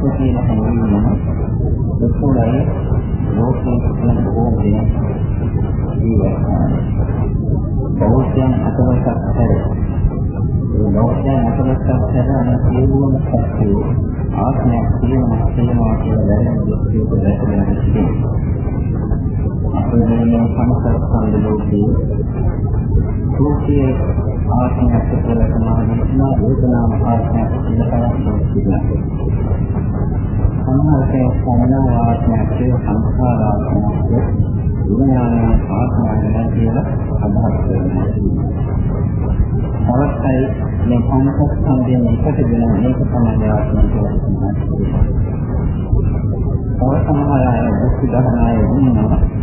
ආත්මයක් අප කියන හැඟීම දුක්ඛයි ලෝකේ කියන බොහෝ දෙයක් ජීවන බෞද්ධයන් අතවසක් හැර. ඒ බෞද්ධයන් අතවසක් හැර අන සියලුම සත්‍යය ආත්මයක් කියන මාතෘකාව කියලා දැනෙන දුක්ඛයට දැකගෙන සිටිනවා අපේ මේ සංස්කෘත ලෝකයේ ලෝකයේ ආත්මයක් කියලා සමාධිනා වේදනාම ආත්මයක් කියලා තමයි සම්මාසයේ සමන ආත්මයක් සංස්කාර ආත්මයක් විඥාන ආත්මයක් කියලා අදහස් කරනවා. අවස්ථයි මේ පංචස්කන්ධයෙන් එකට දෙන මේක තමයි ආත්මය කියලා කියනවා. තව සමහර අය දුක් දහනාය ඉන්නවා.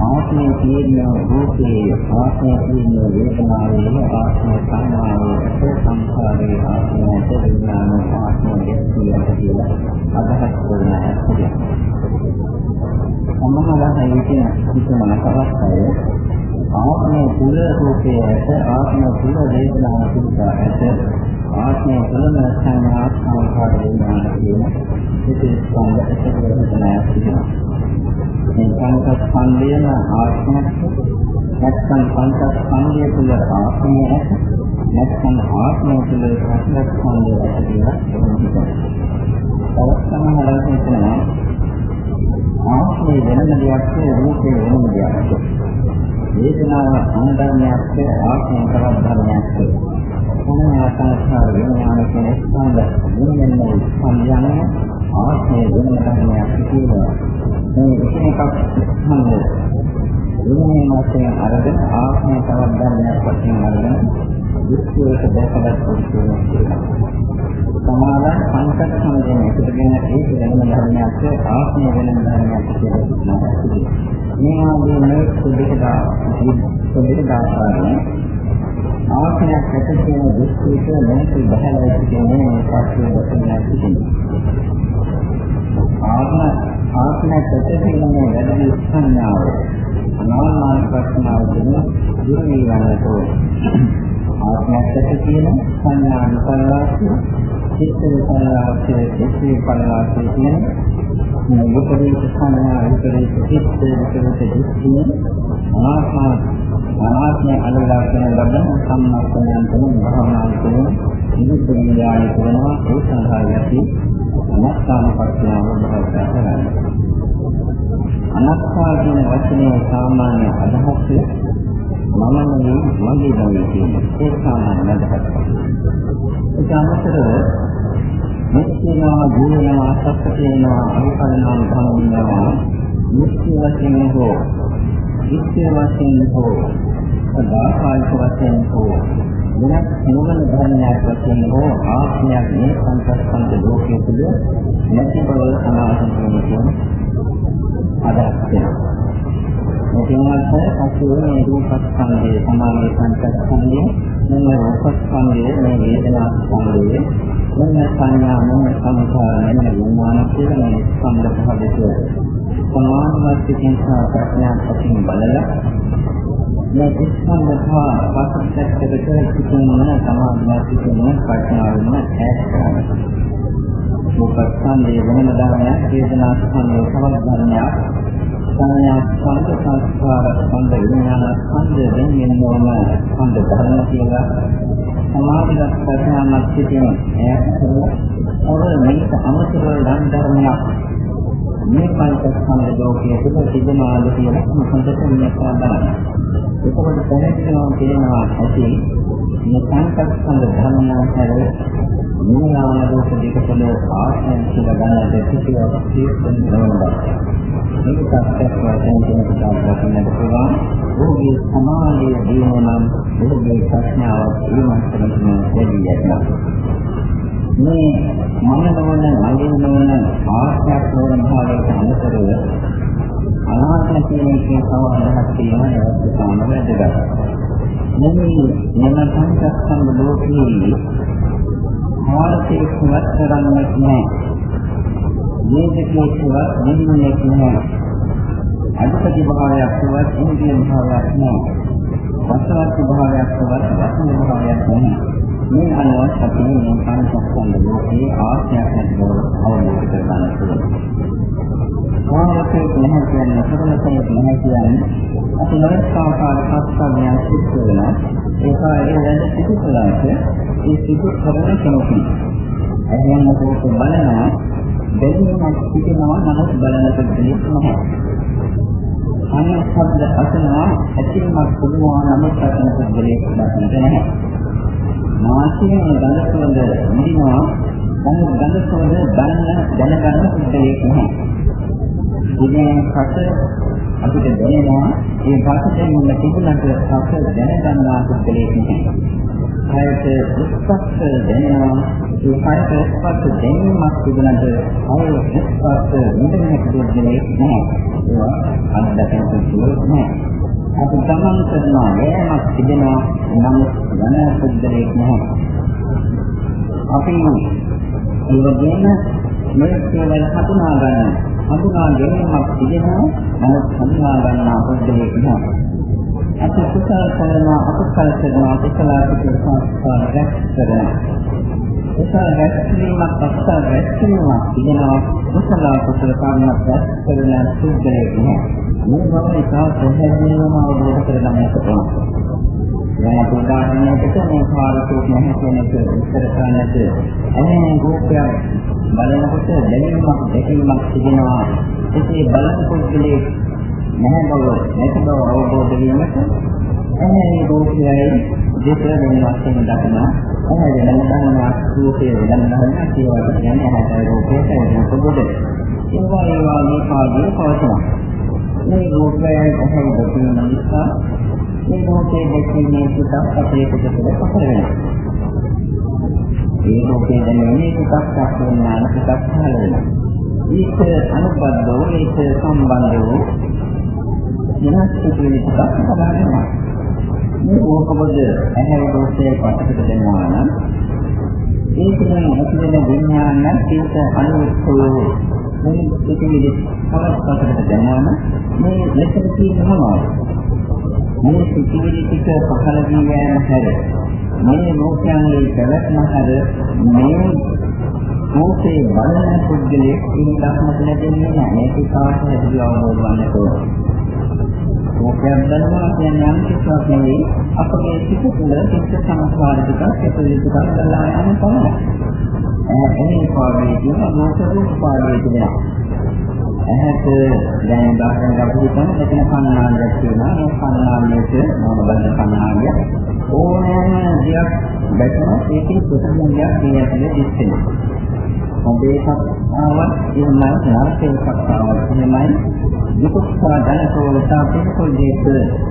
ආත්මය කියන රූපේ ආත්මය කියන වේදනාවේ ආත්මය සංඥාවේ සංස්කාරයේ ආත්මය විඥාන ආත්මය කියන කියලා අදහස් කරන හැටි. සමහරවිට හිතෙන කිසිම අවස්ථාවේ ආත්මය තුල රූපයේ ඇත ආත්මය තුල වේදනාව තුල ඇත ආත්මය තුලම සංඥා සංස්කාර විඥාන කියන ඉතින් සංගතක වෙනවා මේ පංචස්කන්ධයන ආත්මයක් නැත්නම් පංචස්කන්ධය තුළ ආත්මය ඇත නැත්නම් ආත්මය තුළ පංචස්කන්ධය ඇත කියලා හිතනවා. තවත් සමහරවිට හිතනවා ආත්මය වෙනම දෙයක් රූපේ වෙනම දෙයක්. වේදනාව අනුධර්මයක් ආත්මය තවත් ධර්මයක්. සංඥා සංස්කාර විඥාන කියන ස්කන්ධ මුලින්ම සංයමන ආත්මය වෙනම ධර්මයක් කියලා මේ එකක් සම්මත විඥාන වශයෙන් අරගෙන ආත්මය තවත් ධර්මයක් වශයෙන් අරගෙන විශ්වයට දැකලා තියෙනවා. සමාන පංචස්කන්ධයෙන් එකතුගෙන ඒක වෙනම ධර්මයක් ආත්මය වෙනම ධර්මයක් කියලා කියනවා. මේ ආදී මේ සුදුකදා සුදුකදා ආකාරයෙන් ආත්මයක් ඇති කියන දෘෂ්ටියට මොනවද බහලා කියන්නේ මේ පස්සේ දක්වලා තිබෙනවා. ආත්ම ආත්ම ප්‍රතිපින්නේ වැඩි සංඥාව අනාත්ම ප්‍රශ්නාව දෙන දුර වේවන්නට ආත්මයට කියන සංඥා අනුකල්ලාසය චිත්ත විපල්ලාසය චිත්ත විපල්ලාසය කියන මේ විපරීත සංඥා විපරීත චිත්ත විපරීත දෘෂ්ටි අනාත්ම අනාත්මය අලලා කරන ලබන සම්මාසයන් තුන භවනා කරන නිරුද්ධ විඥානය කරනවා ඒ සඳහා යටි අනාත්ම පස්නාව භාවිතා කරන්නේ. අනාත්මා කියන වචනේ සාමාන්‍ය අදහස මම නෙවෙයි මගේ නෙවෙයි කියන ඒ සාමාන්‍ය අදහස. ඒක අමතරව මුස්තිනා ජීවනවා සත්‍යේනවා අනුකරණම් භවනවා මුස්ති වශයෙන් හෝ විස්තර වශයෙන් හෝ සදාකාලික වශයෙන් හෝ වෙනත් මොනම ධර්මයක් වශයෙන් හෝ ආත්මයක් මේ සංස්කන්ධ ලෝකයේ තුල නැති බව අනාත්ම කියන අදහස් වෙනවා. මොකක්ද පස්සේ මේ රූපස්කන්ධයේ සමානයේ සංස්කන්ධයේ මේ රූපස්කන්ධයේ මේ වේදනා ස්කන්ධයේ මේ සංඥා මේ සංකාර මේ විඥාන කියන මේ ස්කන්ධ පහ දෙක සමාන වශයෙන් ප්‍රඥා වශයෙන් බලලා මේ ස්කන්ධ පහ පස්සට සිටින සමාධිය සිටින ප්‍රඥාවෙන් ඈත් කරනවා. රූපස්කන්ධයේ වෙනම ධර්මයක්, වේදනා ස්කන්ධයේ තවත් ධර්මයක්, සංඥා ස්කන්ධ සංස්කාර ස්කන්ධ විඥාන ස්කන්ධ දෙන්නේ මොන ස්කන්ධ ධර්ම කියලා සමාධිගත ප්‍රඥාවක් සිටින ඈත් කරලා ඔර මේක අමතරව ධර්මයක් මේ පංචස්කන්ධ ලෝකයේ තුල තිබෙනාද කියලා හොඳට විමසා බලන්න. එතකොට දැනෙනවා කියනවා ඇති මේ පංචස්කන්ධ ධර්මයන්තර මූලාන රූප දෙකවල ආශ්‍රයෙන් කියලා ගන්නට කිසිවක් තීක්ෂණ නොවනවා. මේක සත්‍යයක් වශයෙන් කෙනෙකුට දක්වන්නට පුළුවන්. ඔහුගේ සමාධිය දිනනම් ඔහුගේ ප්‍රඥාව ඊමණටම දෙවි යනවා. මේ මම නොවන මගේ නොවන ආශ්‍රයක් නොවන භාවයට අනුතරව අනාත්ම කියන එකේ සමානයක් තියෙනවා ඒවත් සාම වැදගත්. මේ මම සංකප්පංග ලෝකයේ ආර්ථික සුවත් කරන්නේ නැහැ. මේ දෙකේ සුවත් නිම්මනේ නැහැ. අධිපති භාවයක් සුවත් ඉන්දියන් භාවයක් නැහැ. වසවත් භාවයක් සුවත් වසන භාවයක් නැහැ. මේ අනුව අපි මේ පංචස්කන්ධ ලෝකයේ ආශ්‍රයක් නැති බව අවබෝධ කරගන්න පුළුවන්. ආවකේ නැහැ කියන්නේ සරලකමක් නැහැ කියන්නේ අපි නොයෙක් ආකාර පස්සමයන් සිද්ධ වෙනවා. ඒක ඇරෙන්න සිදුකලාට ඒ සිදු කරන කෙනෙකුට. එහෙනම් මොකද බලනවා දෙවියන්ක් සිටිනවා නමුත් බලනකොට දෙයක් නැහැ. අන්න ශබ්ද අසනවා ඇතිවීමක් පුළුවන් නමුත් අසනකොට දෙයක් නැහැ. නාසයෙන් ගඳ සුවඳ නිදිනවා දැන් ගඳ සුවඳ දැන දැනගන්න පුද්ගලයෙක් නැහැ. ඉතින් කට අපිට දැනෙනවා ඒ වාසයෙන් මුල තිබුණට කට දැනගන්නා පුද්ගලයෙක් නැහැ. කයට ස්පර්ශ දැනෙනවා ඒ කයට ස්පර්ශ දැනීමක් තිබුණට අය ස්පර්ශ නිදෙන්නේ පුද්ගලයෙක් නැහැ. ඒවා අත්දැකීම් පුද්ගලයෙක් නැහැ. අපි ගමන් කරනවා වෑයමක් තිබෙනවා නමුත් යන පුද්ගලයෙක් නැහැ. අපි ඒ වගේම මේ කේවල හඳුනා ගන්න හඳුනා ගැනීමක් තිබෙනවා නමුත් හඳුනා ගන්නා පුද්ගලයෙක් නැහැ. අපි කුසල කරනවා අකුසල කරනවා කුසල කුසල සංස්කාර රැස් කරනවා. කුසල රැස්වීමක් අකුසල රැස්වීමක් තිබෙනවා කුසල කුසල කර්මයක් රැස් කරන පුද්ගලයෙක් නැහැ. මේ බව නිසා ප්‍රහේණයම අවබෝධ කරගන්නට පුළුවන්. දැන් උදාහරණයකට මේ කාර්යයක් නැහැ කියන එක විස්තර කරන්නට එන්නේ රූපයක් බලනකොට දැනීමක් දැකීමක් තිබෙනවා. ඒකේ බලන පුද්ගලයේ නැහැ බව නැති බව අවබෝධ වීමට එන්නේ රූපයයි දෙක වෙන වශයෙන් දක්වනවා. එහේ වෙනම ගන්නවා රූපයේ වෙනම ගන්නවා කියවට කියන්නේ හැටයි රූපයේ තියෙන පොදු. ඒවා ඒවා මේ කාර්යය පවතිනවා. මේ රූපයයි කොහොමද දකින නිසා මේ රූපයේ දැකීමේ සිතක් අපේ පිටතට පහළ වෙනවා. ඒ රූපයේ දැනෙන්නේ සිතක් සාක්ෂාත් සිතක් පහළ වෙනවා. ඒක අනුබද්ධව ඒක සම්බන්ධව වෙනස් සිතුවිලි ටිකක් පහළ වෙනවා. මේ ඕකබද ඇහැ රූපයේ පිටතට දෙනවා නම් ඒ කියන්නේ ඇතුළේ විඥාන ඒක අනුස්සෝ මේ සිතිවිලි අවස්ථාවකට දැනවම මේ මෙතන තියෙන මොනවද? මේ සිතිවිලි ටික පහළ වී යෑම හැර මේ ලෝකයන්ගේ පැවැත්ම හැර මේ මොහොතේ බලන පුද්ගලයෙක් ඉන්නක්මත් ලැබෙන්නේ නැහැ. මේක කාට හැදිලා අවබෝධ වන්නට ඕන. මොකක්ද දන්නවා කියන්නේ යම් කිසිවක් නෙවෙයි අපගේ සිත තුළ සිත් සංස්කාර ටිකක් ඇතුළේ ටිකක් කරලා යන පමණයි. එහේ පාඩේ කියන මොකද පාඩේ තිබෙනවා. ඇහැට දැන් දාගෙන ගපු හිතන මෙතන කන්නාඩියක් තියෙනවා. මේ කන්නාඩියට මම බලන කන්නාඩිය ඕනෑම දෙයක් දැකලා ඒකේ ප්‍රතිබිම්බයක් මේ ඇතුලේ දිස්සෙනවා. ඔබේකක් ආවත් එහෙමයි නරකයක්ක් ආවත් එහෙමයි දුක්ඛා ධනකෝ තාපිකෝ දේක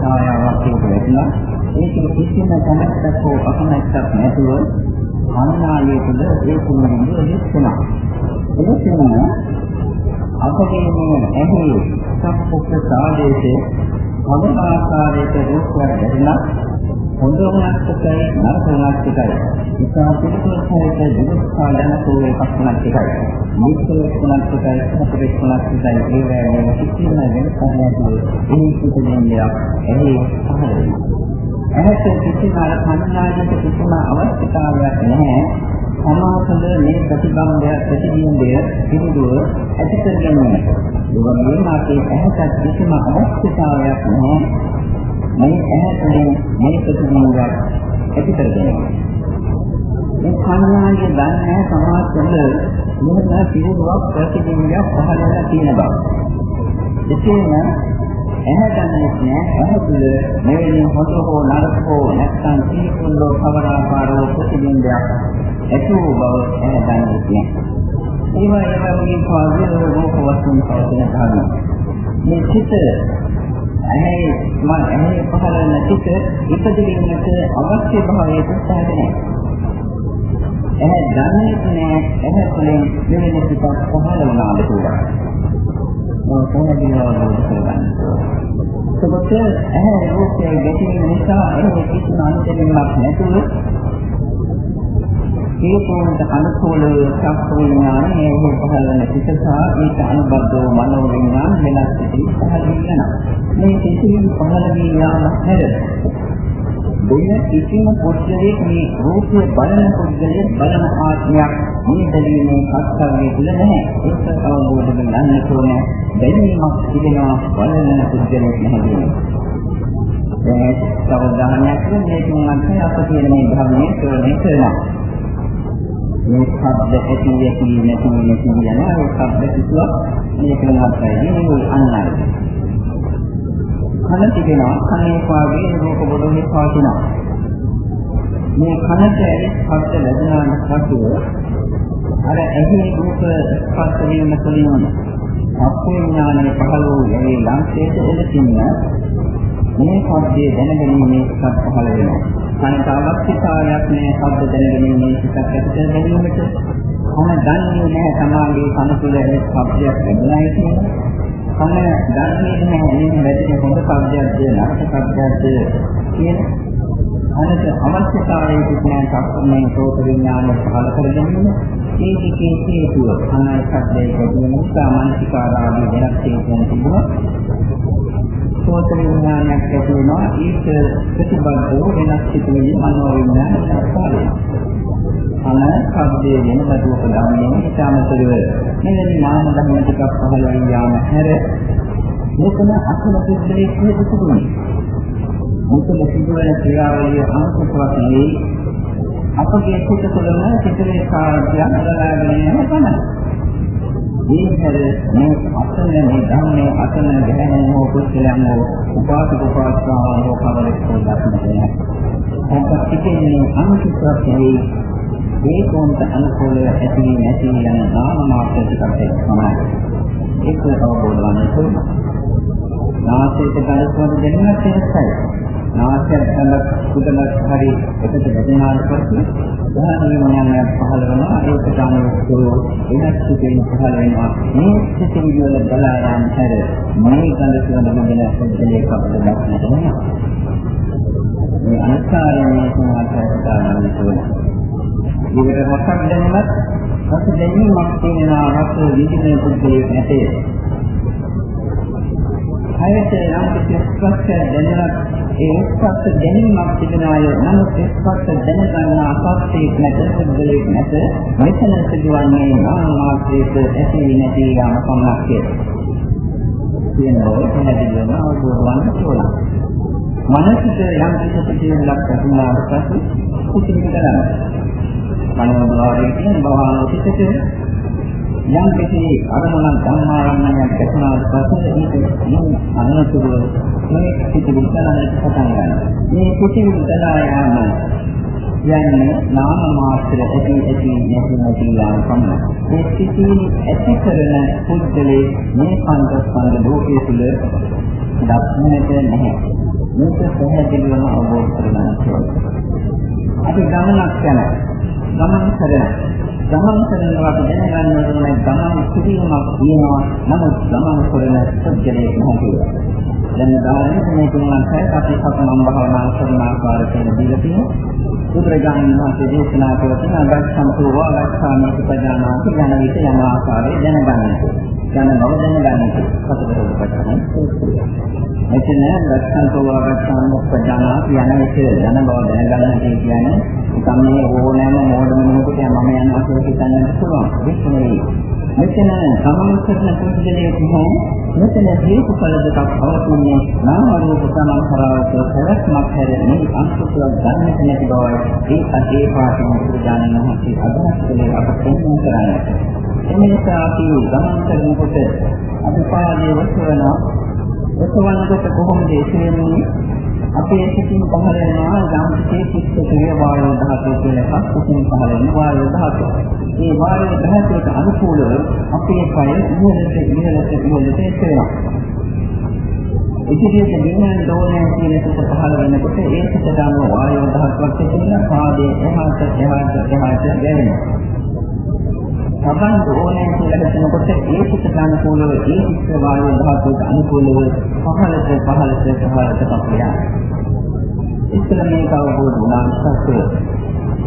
ආයාවක් කියනවා. ඒක කිසිම කමක් හෝ අකමැත්තක් නැතුව කන්නාලිය තුළ ඒ කුණුමින් දෙස්සනවා. එනිසා අපගේ මේ ඇහි සම්පූර්ණ සාදේශේ හොඳ ආකාරයට රූපයක් දැරිලා හොඳ වුණත් එකයි නරක වුණත් එකයි. නිසා පිටුපසට දුක්ඛා යන කෝලේ පස්සනක් එකයි. මිත්‍ර වුණත් එකයි සතරෙක් වුණත් එකයි. ඒ වගේ කිසිම වෙනසක් නැතුව මේ පිටුදෙනියක් එහි පහළ වෙනවා. ඇහැට කිසිම කන්නාඩියක කිසිම අවශ්‍යතාවයක් නැහැ. සමාසල මේ ප්‍රතිබන්ධය ප්‍රතිබිම්බය පිළිදුව ඇති කර ගැනීම. ඒ වගේම අපේ ඇහැට කිසිම අවශ්‍යතාවයක් නැහැ. මේ ඇහැට මේ ප්‍රතිබිම්බය ඇති කර ගැනීම. මේ කන්නාඩිය දන්නේ සමාසල මෙන්න පිළිවෙලක් ප්‍රතිබිම්බයක් පහළ වෙලා තියෙන බව. එසේම ඇහැ දන්නේ නැහැ ඇහැ තුළ මෙවැනි හොඳ හෝ නරක හෝ නැත්නම් සීකුල්ලෝ කවරාකාරෝ ප්‍රතිබිම්බයක් ඇති වූ බව ඇහැ දන්නේ නැහැ. ඒවා ඒවා වගේ පාවිල රූප වස්තුන් පවතින කාරණා. මේ චිත ඇහැ මම ඇහැ පහළ නැතික ඉපදෙන්නට අවශ්‍ය භාවයට සාධනයි. ඇහැ දන්නේ නැහැ ඇහැ තුළින් මෙවැනි පිටක් පහළ වුණාද කියලා. මම කොහොමද අවබෝධ කරගන්නේ? එතකොට ඇහැ රූපයේ ගැටීම නිසා එහි කිසිම අන්තරින්මක් නැතුව ඒ පොන්ට අනුකූල චක්ක විඥාන මේ පහළ වෙන පිටසා ඒක අනුබද්ධව මනෝ විඥාන වෙනස් පිටි පහළ වෙනවා. මේ කිසිම පහළ වී යාම හැර වෙන කිසිම පුද්ගලයෙක් මේ රූපය බලන පුද්ගලයෙක් බලන ආත්මයක් මේ බැලීමේ කර්තව්‍යය තුල නැහැ. ඒක අවබෝධ කරගන්න ඕනේ. බැලීමක් තිබෙනවා බලන පුද්ගලයෙක් නැහැ. දැන් සවදානයක් මේකෙන් අන්තය අප කියන මේ ධර්මයේ තෝරණය කරනවා. මේ ශබ්ද ඇති ඇති නැති නැති යන ඒ ශබ්ද කිසිවක් මේකෙන් අත්හැරෙන්නේ නෙවෙයි අන්නයි. කන තිබෙනවා කනේ වාගේ රූප බොඩෝනේ පවතිනවා මේ කනට ඇවිත් ලැබුණාට පසුව අර ඇහි රූප ස්පර්ශ වීම තුළින් අපේ ඥානය පහළ වූ ඒ ලංකේට එලකින්න මේ සබ්දයේ දැනගැනීමේ සිතක් පහළ වෙනවා. කනට අවශ්‍යතාවයක් නැහැ සබ්ද දැනගැනීමේ සිතක් ඇති කර ගැනීමට. කොහොම දන්නේ නැහැ සමාගයේ කන තුළ ඒ සබ්දයක් ලැබුණායි කියලා. මම දන්නේ නැහැ මේ වැඩි හොඳ සබ්දයක්ද නරක සබ්දයක්ද කියන අනත අවශ්‍යතාවයේ තිබෙන සම්පූර්ණ සෝත විඥානය පහළ කර ගැනීම මේ දෙකේ හේතුව අනායි සබ්දයේ ගැටීම නිසා මානසිකාරාදී වෙනස් හේතුන් තිබුණා. සෝත විඥානයක් ඇති වෙනවා. ඒක ප්‍රතිබද්ධව වෙනස් සිතුවිලි මනෝ විඥානයක් පහළ වෙනවා අන සබ්දයේ වෙන බදුවක ධර්මයෙන් ඉතාමතරව මෙවැනි නාම ධර්ම ටිකක් පහළ වී යාම හැර මෙතන අසල පුද්ගලයෙක් හේතු තිබුණා. මෙතන සිදුවන ක්‍රියාවලිය අනුකූලවත් නෙවෙයි අපගේ සිත තුළම සිතේ කාර්යය අදලාගෙන යන තමයි. මේ හැර මේ අසල මේ ධර්මයේ අසල ගැහෙන හෝ පුද්ගලයන් හෝ උපාසක උපාසිකාවන් හෝ කවරෙක් හෝ දක්නට නැහැ. ඔබ සිතේ අනුකූලවත් නෙවෙයි ඒකෝන්ට අනුකූලව ඇති නැති යන නාම මාත්‍ර ටිකක් තමයි. ඒක අවබෝධ වන්නේ නාසයට ගලපුවම දැනෙන තේසයි. නාසයට ගලක් සුදලක් හරි එකට වැටෙනාට පස්සේ ධානීයමයන් පහළ වෙනවා. ඒක තමයි වෙනස් සිතින් පහළ වෙනවා. මේ සිතින් වල බලා යාම හැර මේ ගඳ සුවඳ මුදල පොඩ්ඩේ කපලා දැක්නට නෑ මේ අනිස්කාරයේ සමාජයට ගන්න ඊට රසක් දැනීමත් රස දැනීමක් තියෙනවා රස විඳින පුද්ගලයෙක් නැතේ. හයට යම් කිසි ස්පර්ශ දැනීමක් ඒ ස්පර්ශ දැනීමක් තිබෙනාය නමුත් ස්පර්ශ දැනගන්න අපස්සෙක් නැත පුද්ගලයෙක් නැත. මෙතන සිදුවන්නේ නාම මාත්‍රයක ඇති නැති යාම පමණක් කියන බව පැහැදිලිවම අවබෝධ වන්න ඕන. මනසට යම් කිසි ප්‍රතිලක් ලැබුණාට පස්සේ කුසිත කරන්නේ. මනෝභාවයෙන් කියන භවනාසිතක යම් කිසි අරමුණක් ධර්මාරම්මණයක් දැකනාට පස්සේ ඒක නම් අනතුරු මේ පිටිවිතරට පටන් ගන්නවා. මේ පිටිවිතර යාම යන්නේ නාම මාත්‍ර ඇති ඇති නැති නැති යාම පමණයි. මේ පිටිවිලි ඇති කරන පුද්ගලයේ මේ පංචස්කන්ධ ලෝකයේ තුල දක්නට නැහැ. මේක පැහැදිලිවම අවබෝධ කරගන්න ඕනේ. අපි ගමනක් යනවා. ගමන් කරන ගමන් කරනවා දැනගන්න ඕනේ ගමන් කිරීමක් කියනවා නමුත් ගමන් කරන සත්‍යයක් නෙවෙයි. දැන් උදාහරණයක් මේ තුනක් අපි සතමන් භාවනා කරන ආකාරය කියන දීලා තියෙනවා. බුදුරජාණන් වහන්සේ දේශනා කළ තියෙන අගස්සන්තෝ වාගස්සාමී ප්‍රජානාති යන විට යන ආකාරය දැනගන්න. යන බව දැනගන්න. සතර රූපයන්. මෙතන ලක්ෂණතෝ වාග්ගාන ප්‍රඥානාති යන එක යන බව දැනගන්න කියන්නේ නිකම් මේ ඕනෑම මොඩ මිනිහෙකුට මම යනවා කියලා හිතන්නත් පුළුවන්. ඒක නෙවෙයි. මෙතන සමාන කරන පුද්ගලයෙක් නැහැ. මෙතන හේතුඵල දෙකක් පවතින්නේ නාම රූප සමාන්තරවක ප්‍රවස්මක් හැරෙන්නේ අන්තිමව ගන්නට නැති බවයි. ඒ අධේ පාඨම පුරුදානන මහසී අදහස් කළේ අප තේරුම් කරන්නේ. එනිසා අපි ගමන් කරනකොට අපි පාදයේ වස්වනවා. වස්වනකොට කොහොමද එසෙන්නේ? අපේ සිතින් පහළ වෙනවා යම් කිසි චිත්තකයේ වායු ධාතුව කියලා එකක් සිතින් පහළ වෙන වායු ධාතුව. මේ වායු ධාතුවට අනුකූලව අපේ කය ඉහළට ඉහළට ඉහළට එනවා. ඉතිරියට ගෙනයන් දෝනය කියන එක පහළ වෙනකොට ඒ සිතට අනුව වායු ධාතුවක් තිබෙන පාදයේ එහාට එහාට එහාට ගැනෙනවා. සබන් ඕනේ කියලා හිතනකොට ඒ සිතට අනුකූලව ඒ සිත් වායු ධාතුවට අනුකූලව පහළට පහළට පහළට පපියා. ඉතල මේක අවබෝධ වුණා සත්‍යය.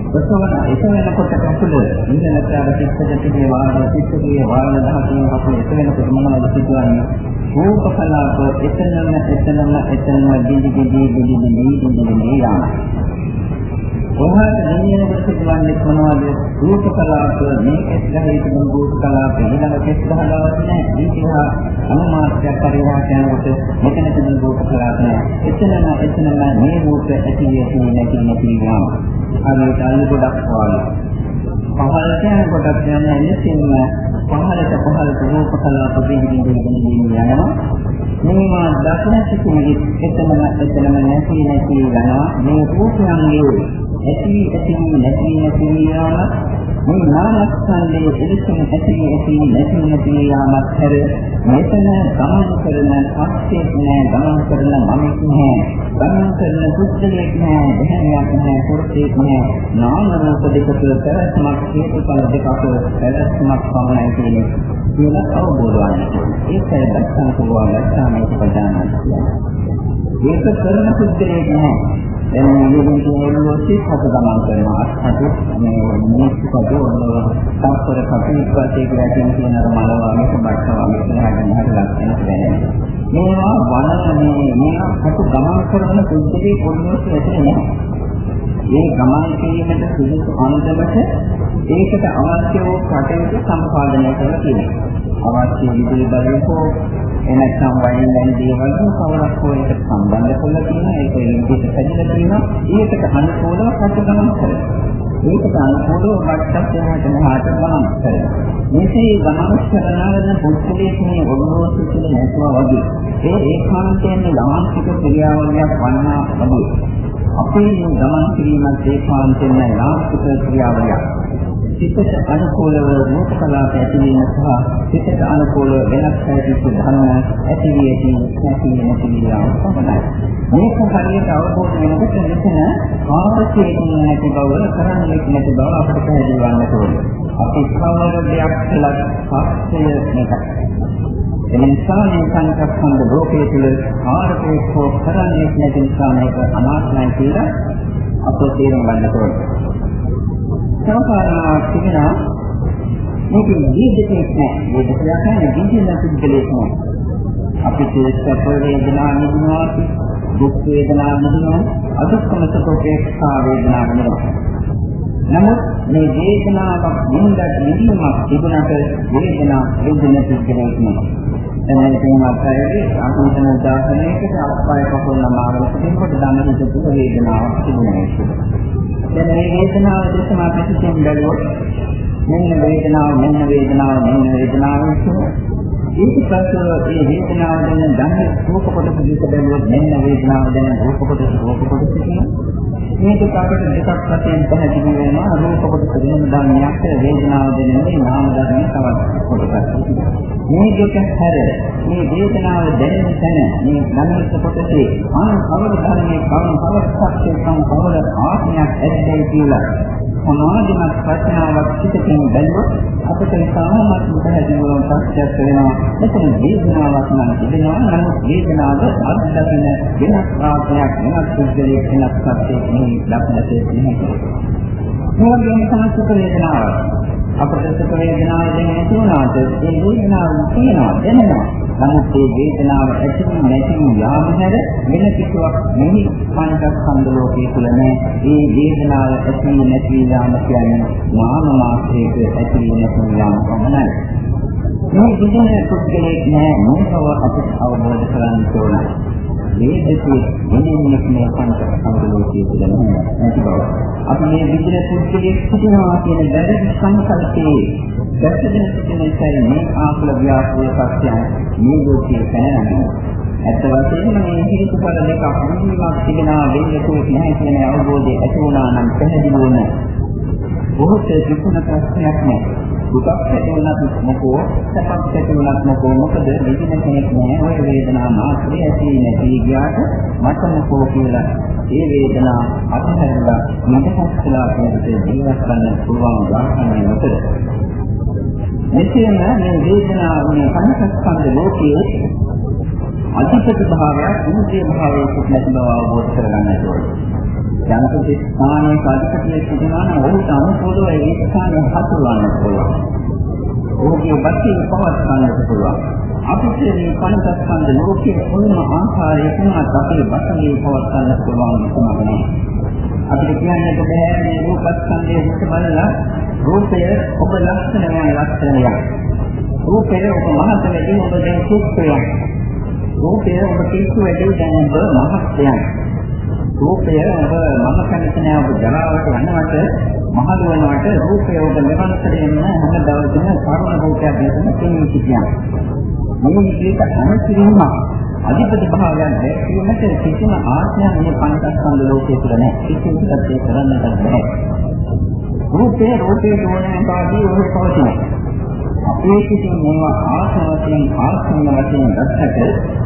ප්‍රසවන එක වෙනකොට කකුල ඉන්නකට අර චිත්තජතියේ වායු චිත්තයේ වායු ධාතුවේ කකුල එක වෙනකොට මොනවද සිදුවන්නේ? රූප කලාප එතනම එතනම එතනම බිඳි බිඳි බිඳි බිඳි බිඳි බිඳි යනවා. කොහොමද දෙන්නේ සිදුවන්නේ මොනවද? රූප කලාප මේකත් ගහේ තිබුණු රූප කලාප ඊළඟ කෙස් ගහලවත් නැහැ. දීතිහා අනුමාත්‍යයක් පරිවාහක යනකොට මෙතන තිබුණු රූප කලාප නැහැ. එතනම එතනම මේ රූප ඇති වෙන්නේ නැති නැති යනවා. අර තල්ලු ගොඩක් වගේ. පහළට යන කොටක් යන එලෙසින්ම පහළට පහළට රූප කලාප බිඳින්න බිඳින්න යනවා. මේවා දක්න සිටිනේ එතනම එතනම නැති නැති යනවා. මේ රූපයන්ගේ ඇති ඇති නැති නැති යාම මේ නාමස්කන්ධයේ එලෙසම ඇති ඇති නැති නැති යාමත් හැර මෙතන ගමන් කරන සත්‍යයක් නෑ ගමන් කරන මමෙක් නෑ ගමන් කරන පුද්ගලයෙක් නෑ දෙහියක් නෑ පුරුෂයෙක් නෑ. නාම රූප දෙක තුළ පැවැත්මක් හේතුඵල දෙකක පැවැත්මක් පමණයි කියන්නේ කියලා අවබෝධ වන්නේ. ඒකයි දක්ෂණ පුළුවන් ලක්ෂණයක ප්‍රධානම ඒක කරන පුද්ගලයෙක් නෑ. දැන් මේ විදිහට ඔස්සේ හත ගමන් කරනවා. අත්හත මේ මිනිස්සු කඩ ඔන්න සංස්කර කටයුත්තේ කියලා කියන කියන අර මල වගේ බට්ට වගේ කියලා හදන්න ලක්ෂණ දැනෙනවා මේවා වන මේ මේවා හත ගමන් කරන පුද්ගලයේ පොඩ්ඩක් ඇතුලේ නැහැ මේ ගමන් කිරීමට සුදුසු අන්දමට ඒකට අවශ්‍ය වූ කටයුතු සම්පාදනය කරලා තියෙනවා. අවශ්‍ය විදුලි බලය හෝ එනකම් වයින් දැන් දේවල් කවරක් හෝ එකට සම්බන්ධ කරලා තියෙනවා ඒක විදිහට පැහැදිලි කරනවා ඒකට අනුකූලව කටගමන් කරනවා. ඒකට අනුකූලව වට්ටක් යනට මහාට ගමන් කරනවා. මේකේ ගමන් කරනවන පුද්ගලයෙක් මේ ඔළුවෝ සිටින නැතුව වගේ. ඒ ඒකාන්තයෙන් ගමන් සිට ක්‍රියාවලියක් වන්නා වගේ. අපේ ගමන් කිරීමත් ඒකාන්තයෙන් ලාභික ක්‍රියාවලියක්. සිතට අනුකූලව රූප කලාප ඇතිවීම සහ සිතට අනුකූලව වෙනස් පැතිච්ච ධර්ම ඇතිවියදී නැති නැති විලා පමණයි. මේක හරියට අවබෝධ වෙනකොට මෙතන ආපස්සේකින් නැති බව කරන්නේ නැති බව අපිට පැහැදිලි වන්නට ඕනේ. අපි කවර දෙයක් කළත් පස්සය මේක. එනිසා මේ සංකප්පන්ද ලෝකයේ තුල ආරකේක කරන්නේ නැති නිසා මේක අනාත්මයි කියලා අපෝ තේරුම් ගන්නට ඕනේ. සමකාරණාවක් තිබෙනවා මේක දීර්ඝකයක් නෑ මේක කියන්නේ දීර්ඝ පුද්ගලයෙක් නෑ අපිට සැප වේදනා නිදිනවා දුක් වේදනා නිදිනවා අදුක්කම සුඛෝපේක්ෂා වේදනා නිදිනවා නමුත් මේ වේදනාවක් නින්දට නිදීමක් තිබුණට වේදනා වේදන පුද්ගලයෙක් නෑ එනම් තේමාවක් හරියට අකුසල උදාහරණයකට අප්පාය කපුල් නමාවල තිබෙනකොට ධම්ම හිත වේදනාවක් තිබුණා දැන් මේ වේදනාව දෙකම පිටින් බැලුවොත් මෙන්න වේදනාව මෙන්න වේදනාව මෙන්න වේදනාව ඒක පස්සේ මේ වේදනාව දැන දැන රූප කොටස දිහා බැලුවොත් මෙන්න වේදනාව දැන රූප කොටස රූප කොටස කියනවා මේක අපිට දෙකක් වශයෙන් පැහැදිලි වෙනවා. රූප කොටස වෙන ධර්මයක් වේදනාව දැනෙන්නේ නාම ධර්මයේ තවත් කොටසක් මේ දෙක හැර මේ වේදනාව දැනෙන තැන මේ ධර්මික කොටසේ ආන කවර ධර්මයේ කවර කවරක්ෂේ සම් කවර ආත්මයක් ඇද්දයි කියලා සමාධිමත් ප්‍රඥාවක් පිටකින් බැලුවොත් අපිට සාමවත් පැහැදිලිවම පස්සක් වෙනවා. මෙතන වේදනාවක් නම් තිබෙනවා. නමුත් වේදනාව අත්දකින වෙනස් ආත්මයක් වෙනස් පුද්ගලයෙක් වෙනස් සත්‍යයක් නෙවෙයි දක්නට නැහැ. මොකද මේ සමස්ත වේදනාව අපට සුඛ වේදනාව දැනෙන තුනට ඒ වේදනාව තියෙනවා දැනෙනවා. නමුත් මේ වේදනාව ඇති නැති යාම හැර වෙන කිසිවක් මෙහි පංචස්කන්ධ ලෝකයේ තුල නැහැ. මේ වේදනාව ඇති නැති යාම කියන්නේ නාම මාත්‍රයක ඇති නැති යාම පමණයි. මේ විදිහේ පුද්ගලෙක් නෑ මොනව අපිට අවබෝධ කරගන්න ඕන. මේ දෙකේ වෙනින්නෙක් මේ පංච සම්පූර්ණයේ කියන නැති බව. අපි මේ විදිහේ පුද්ගලෙක් සිටිනවා කියන වැරදි සංකල්පයේ දැක්කෙන සිටින මේ ආකුල ව්‍යාපෘය සත්‍යයන් මේ ලෝකයේ පැනනන්නේ. ඇත්ත වශයෙන්ම මේ හිතපල දෙක අනුමත තිබෙනා වෙන්නේ කොහොමද නැහැ කියන අවබෝධය ඇති වුණා නම් පැහැදිලි වුණ බොහෝ දුක්ඛ ප්‍රශ්නයක් නෑ. දුකක් ඇති වුණත් මොකෝ සැපක් ඇති වුණත් මොකෝ මොකද විඳින කෙනෙක් නෑ ඔය වේදනා මාත්‍රි ඇති නැති ගියාට මට මොකෝ කියලා ඒ වේදනා අතහැරලා මතකත් කළා කියනට ජීවත් කරන්න පුළුවන් උදාහරණයක් මොකද මෙසේම මේ වේදනාව මේ පංචස්කන්ධ ලෝකයේ අධිපති භාවයක් ඉන්ද්‍රිය භාවයක් නැති බව අවබෝධ කරගන්නට ඕනේ යම්කිසි ස්ථානයක අධිපතියෙක් සිටිනවා නම් ඔහුට අනුකූලව ඒ ස්ථානය හසුරවන්න පුළුවන්. ඔහුගේ වශයෙන් පවත් ගන්නට පුළුවන්. අපිට මේ පංචස්කන්ධ ලෝකයේ මොනම ආකාරයකින් අපේ වශයෙන් පවත් ගන්න පුළුවන් තමයි. අපිට කියන්නට බෑ මේ රූපස්කන්ධයේ හිත බලලා රූපය ඔබ ලක්ෂණයන් ලක්ෂණයක්. රූපය ඔබ මහත වැඩි ඔබ දැන් සුක්ඛයක්. රූපය ඔබ කිසු වැඩි දැන් ඔබ මහත්යක්. රූපය ඔබ මම කැමති නෑ ඔබ ජරාවට යනවට මහලු වෙනවට රූපය ඔබ නිරන්තරයෙන්ම හැම දවසම කර්ම රූපයක් දැකන කෙනෙක් කියනවා. මේ විදිහට අනුසිරීම අධිපති භාවයන් දැක්වීමට කිසිම ආඥාවක් මේ පංචස්කන්ධ ලෝකයේ තුල නැහැ. කිසිම දෙයක් කරන්නට බැහැ. රූපේ රූපේ තෝරන පාදී ඔහු පවතින. අපේ කිසිම මේවා ආසාවකින් ආසන්න වශයෙන් දැක්කට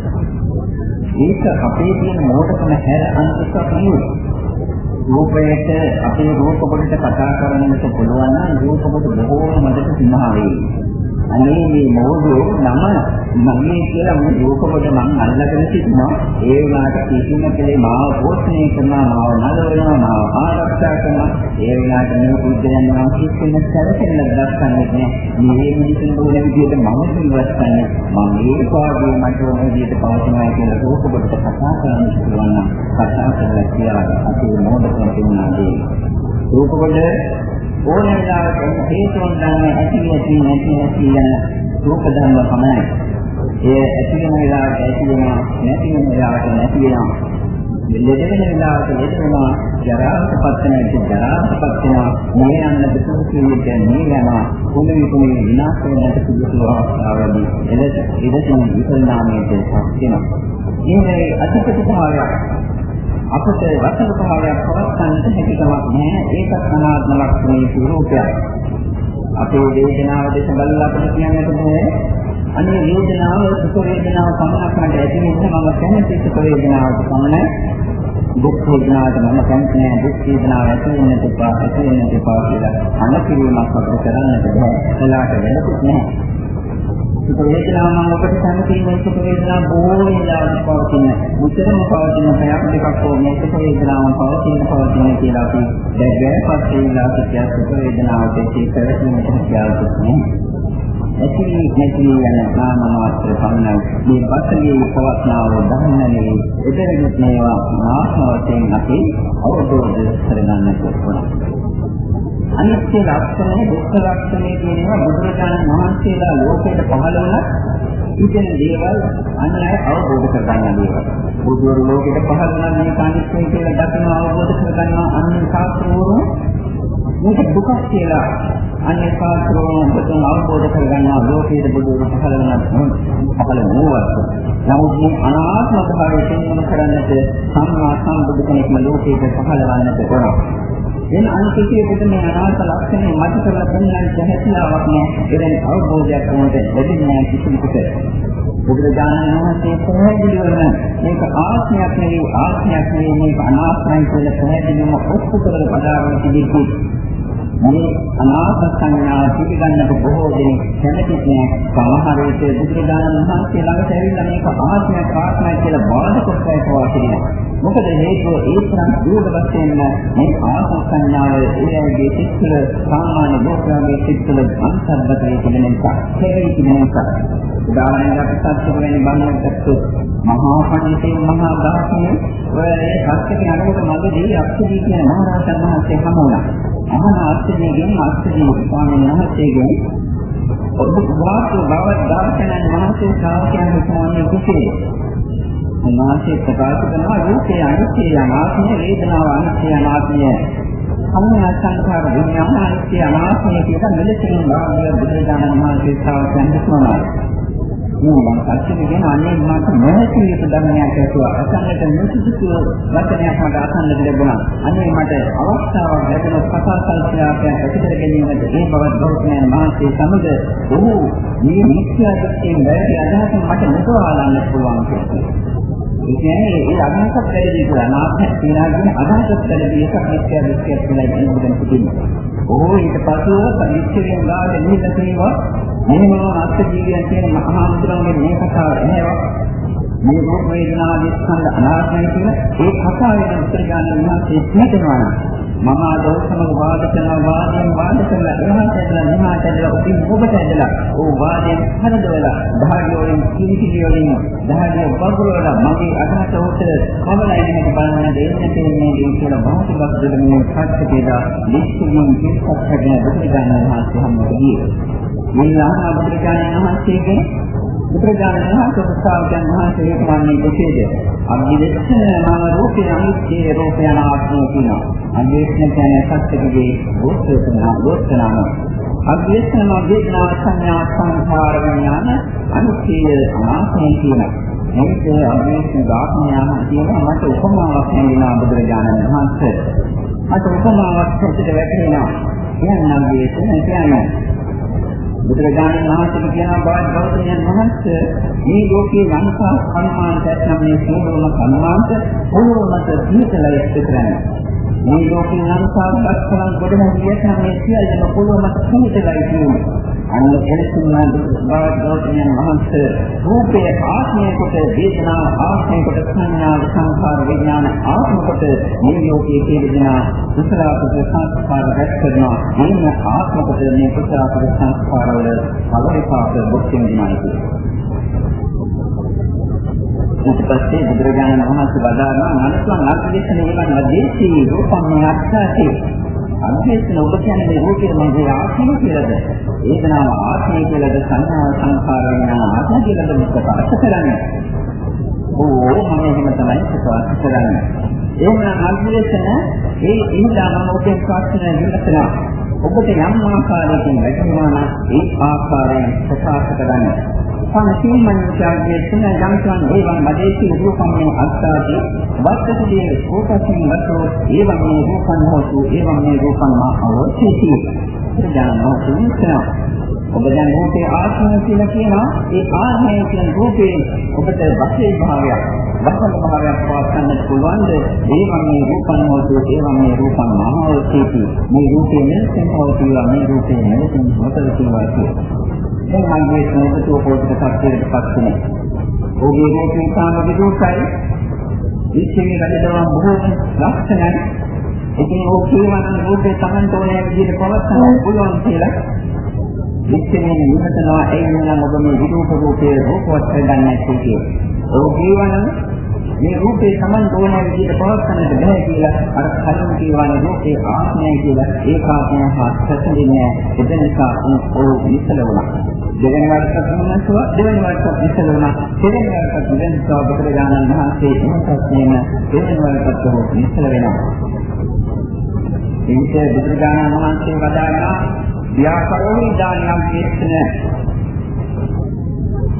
ඒක අපේ තියෙන මොහොතකම හැර අන්තික නෙවෙයි. රූපයට අපේ රූප කොටට කතා කරන්නට පුළුවන් නම් රූප කොට බොහෝම මදට සිනහ වෙයි. අනේ මේ මොහොතේ නම මන්නේ කියලා මේ රූප කොට මම අල්ලගෙන සිටිනවා. ඒ වුණාට කිසිම කෙලේ මාව පෝෂණය කරනවා, මාව නලවනවා, මාව ආරක්ෂා කරනවා. ඒ වුණාට මේ බුද්ධයන් වහන්සේ කියන සැලසෙන්න දක්වන්නේ නැහැ. මේ මිනිසුන් ඕන විදිහට මම ජීවත් වෙන්නේ. මම මේ පාඩුව මට ඕන විදිහට පවතිනවා කියලා රූප කොට කතා කරන්න පුළුවන් නම් කතා කරලා කියලා අපේ මොඩකම තියුණාදී. රූප කොට ඕන වෙලාවක හේතුන් ගන්න ඇති නැති නැති නැති යන රූප ධර්ම පමණයි. ඒ ඇති වෙන වෙලාවට ඇති වෙනවා නැති වෙන වෙලාවට නැති වෙනවා. ලෙඩ වෙන වෙලාවට ලෙඩ වෙනවා ජරාවටපත් වෙන විට ජරාවටපත් වෙනවා මේ යන්න දුක කීයට මේ යනවා කුණු කුණු විනාශ වෙනට පිළිතුරු අවස්ථාවදී එලෙස ඉදසින් විපරිණාමයට පත් වෙනවා. මේ අධිපති භාවයක් අපට වචන භාවයක් පවත්න්නට හැකියාවක් නැහැ. ඒකත් අනාත්ම ලක්ෂණයේ ස්වરૂපයක්. අපේ වේදනාව දෙස බලලා අපිට කියන්නට බෑ. අනේ වේදනාව සුඛ වේදනාව පමණක් මට ඇති වෙන්න මම කැමති සුඛ වේදනාවට පමණ දුක් වේදනාවට මම කැමති නෑ දුක් වේදනාව ඇති වෙන්න දෙපා ඇති වෙන්න දෙපා කියලා අනකිරීමක් අපිට කරන්නට බෑ. එලාට වෙනකුත් නෑ. සුඛ වේදනා නම් ඔබට සම්පූර්ණ සුඛ වේදනා බොහෝ වේලාවක් පවතින. මුතරම පවතින පැයක් දෙකක් හෝ මේ සුඛ වේදනාව පවතින පවතින කියලා අපි දැක්වපත් වේලා සිටිය සුඛ වේදනාවට ඒ පැවැත්මට හැකියාවක් නැහැ. ඇති නැති යන නාම මාත්‍ර පමණයි මේ පස්සේ පවත්නාව දහන්නනේ එතරම් මේවා ආත්ම වශයෙන් අපි අවබෝධ කරගන්නට ඕන. අනිත්‍ය ලක්ෂණය දුක්ඛ ලක්ෂණය කියනවා බුදුරජාණන් වහන්සේලා ලෝකයට පහළ වුණ ඉතින් දේවල් අන්නයි අවබෝධ කරගන්න දේවල්. බුදුවරු ලෝකයට පහළ වුණ මේ අනිත්‍ය කියලා දකින අවබෝධ කරගන්නවා අන්න සාස්ත්‍රවරු මේක දුකක් කියලා අන්නේ සාස්ත්‍රවරු බුදුන් අවබෝධ කරගන්නවා ලෝකයේ බුදුවරු පහළ වුණ පහළ වුණාට. නමුත් මේ අනාත්ම භාවය තේරුම් කරන්නට සම්මා සම්බුදු කෙනෙක්ම ලෝකයට පහළ වන්නට ඕන. වෙන අනිත්‍යයේ පිට මේ අනාත්ම ලක්ෂණය මත කරලා පෙන්වන්න හැකියාවක් නෑ. එවැනි අවබෝධයක් වුණොත් ලැබෙන්නේ නැහැ කිසිම කොට. බුදුරජාණන් වහන්සේ පැහැදිලි කරන මේක ආත්මයක් නෙවෙයි ආත්මයක් නෙවෙයි මේක අනාත්මයි කියලා පැහැදිලිවම ඔප්පු කරලා පදාගෙන තිබෙන්නේ. මේ අනාත්ම සංඥා පිළිගන්නට බොහෝ දෙනෙක් කැමති නෑ. සමහර විට බුදුරජාණන් වහන්සේ ළඟට ඇවිල්ලා මේක ආත්මයක් ආත්මයක් කියලා බාධා කොටයි පවතිනවා. මොකද හේතුව ඒ තරම් දුර වශයෙන්ම මේ ආත්ම සංඥාව ඒයගේ සිත්වල සාමාන්‍ය ලෝකයාගේ සිත්වල අන්තර්ගත වෙන නිසා හේයි කියන නිසා උදාහරණයක් අපි සත්‍ය වෙන බණකට මහා පඬිතේ මහා දාසනේ ඔය සත්‍ය කියනකොට මගදී අක්ෂදී කියන මහරහතන් වහන්සේ හමු වුණා. අහන අක්ෂදීගෙන් අක්ෂදී ස්වාමීන් වහන්සේගෙන් ඔබ වාස්තු බව දර්ශනයන් මනසේ ශ්‍රාවකයන් හිතන්නේ කුසේ උන්වහන්සේ ප්‍රකාශ කරනවා රූපේ අනිත්‍ය අනාත්මය වේදනාව අනිත්‍ය අනාත්මය සම්මා සංඛාර විඥාන අනිත්‍ය අනාත්මය කියන මෙලෙසින් බාහිර බුදුරජාණන් වහන්සේ ශ්‍රාවකයන් හිතනවා මම පස්සේ කියන අනේ මට මොහොතේ ධර්මයක් ඇතුව අසන්නට නුසුසුසු වචනයක් මට අසන්නට ලැබුණා. අනේ මට අවස්ථාවක් ලැබුණ කතා කල්පනාවක් ඇති කර ගැනීමට ඒ බවත් ගෞතමයන් වහන්සේ සමග ඔහු මේ මිත්‍යා දෘෂ්ටියෙන් වැරදි අදහසක් මට නොතෝරාලන්න පුළුවන් කියලා. ඒ කියන්නේ ඒ අදහසක් වැරදි කියලා නාමයක් තියනා කියන අදහසක් වැරදි එකක් මිත්‍යා දෘෂ්ටියක් කියලා කියන්න පුළුවන්. ඕ ඊට පස්ව පරිච්ඡේදයෙන් ගානේ නිහිත තියෙනවා මෙහෙම අත්ති ජීවියන් කියන මහා මුද්‍රන්ගේ මේ කතාව එනවා. මේ රූප වේදනා දිස්කන්ධ අනාත්මය කියන ඒ කතාවේ උත්තර ගන්න මහත් පිළිතනවා මම ආදෝසමග වාද කරන වාදයෙන් වාද කරලා එහාට ඇදලා මෙහාට ඇදලා උඩින් ඔබට ඇදලා ඕ වාදයෙන් හරදවලා දහඩිය වලින් කිවිකිලි වලින් දහඩිය වගුරවලා මගේ අදහස උට කවලා එන්නට බලන්න දෙන්න තියෙන්නේ ඒ කියලා භෞතික දෙන්නේ සත්‍යකේදා ලිස්තුමින් කිස්සක් හැදෙන දෙයක් ගන්න මහත් හැමෝටම මේ ආහා බුදුරජාණන් වහන්සේගේ බුදුරජාණන් වහන්සේ උත්සාහයන් වහන්සේ කියන්නේ කොහේද? අභිදේශන නාම රූපේ අනිත්‍ය රූපය අනාත්මය කියනවා. අභිදේශන කියන්නේ සත්‍යකගේ ගෝත්‍රනා ගෝත්‍රනාම. අභිදේශන වේදනා සංඥා සංඛාර විඥාන අනිත්‍ය අනාත්මය කියනවා. මේක අභිදේශන දාඥාන කියනවා මට උපමාවක් දෙන්නා බුදුරජාණන් වහන්සේ. මට උපමාවක් හිතට වැටෙනවා. කියන්නම් දේශන කියන්නේ බුදුරජාණන් වහන්සේ කියන බවත් ගෞතමයන් වහන්සේ මේ ලෝකේ ලංකා සම්මානට නම් මේ සියලුම සම්මානට ඕනමත දීතලයි කරන්නේ. මේ ලෝකේ ලංකා පස්කලන් ගොඩනැගිය නම් මේ සියල්ලම පොළොමත දීතලයි කියන්නේ. අන්න එලෙසින්ම බවත් ගෞතමයන් වහන්සේ රූපේ ආත්මය කොට වේදනා ආත්මය කොට සංඥා සංඛාර විඥාන ආත්ම කොට මේ ලෝකයේ තියෙන කුසල කුසල සංස්කාර රැස් කරනවා. මේ ආත්ම කොට මේ කුසල කුසල සංස්කාර වල පරිපාක මුක්තිය දිනයි. ඊට පස්සේ බුදුරජාණන් වහන්සේ වදාළා මනසන් අර්ථදේශන වලින් දේශී රූපම් අර්ථාති අධ්‍යයන ඔබ කියන්නේ මේ රූපේ මගේ ආත්මය කියලාද? වේදනාව ආත්මය කියලාද? සංඥා සංකාර වෙනා ආත්මය කියලාද මේක පාස්ස කරන්නේ? ඕ මම එහෙම තමයි ප්‍රකාශ කරන්නේ. එහෙනම් අධ්‍යයන ඒ ඉඳලා මම ඔබේ ප්‍රශ්න විමසනවා ඔබට යම් ආකාරයකින් වැටෙනවා නම් ඒ ආකාරයෙන් ප්‍රකාශ කරන්න. පනසීමඤ්ඤාගේ තුන යම්කන් ඒවං මදේසි රූපම්මේ අත්තාදී වත්තකදී රූපසින් වතෝ ඒවං මේ රූපං හෝතු ඒවං මේ රූපං මා අවෝචිති. ඥානෝ තුන්සන ඔබ දැන් රූපේ ආත්මය කියලා කියනවා ඒ ආත්මය කියන රූපේ ඔබට වශයෙන් භාවයක් වසන භාවයක් පවත්වන්න පුළුවන්ද ඒවම් මේ රූපන් හොතු ඒවම් මේ රූපන් මහවෝසීති මේ රූපේ මෙලෙසින් පවතිනවා මේ රූපේ මෙලෙසින් පවතිනවා කියලා දැන් මගේ සෝපතෝ පොතට සත්‍යයට පස්සේ ඔබේ රූපේ සාම විදුසයි ඉච්ඡේ රජදවා බොහෝ ලක්ෂණයි ඉතින් ඕක කියවන රූපේ Tamanට ඕනෑ විදිහට පවත්වන්න පුළුවන් කියලා. විච්ඡේදයෙන් විමසනවා ඒ නම් ඔබ මේ විරූප රූපයේ රූපවත් කරගන්නේ නැති කියලා. ඔව් ජීවන මේ රූපේ Taman ඕන විදිහට පවත්න්නට බෑ කියලා අර කලින් කියවන රූපේ ආත්මය කියලා ඒකාත්මය හා සැසඳෙන්නේ ඒ නිසා ඕ විසල වුණා. දෙවෙනි වරකට මොනසුව දෙවෙනි වරකට විසල වුණා. දෙවෙනි වරකට දෙවෙනිසා බුදුරජාණන් වහන්සේ මේ ප්‍රශ්නේම දෙවෙනි වරකට විසල වෙනවා. එනිසා බුදුරජාණන් වහන්සේ වදාළා ව්‍යාකරෝහි දානයක් දේශන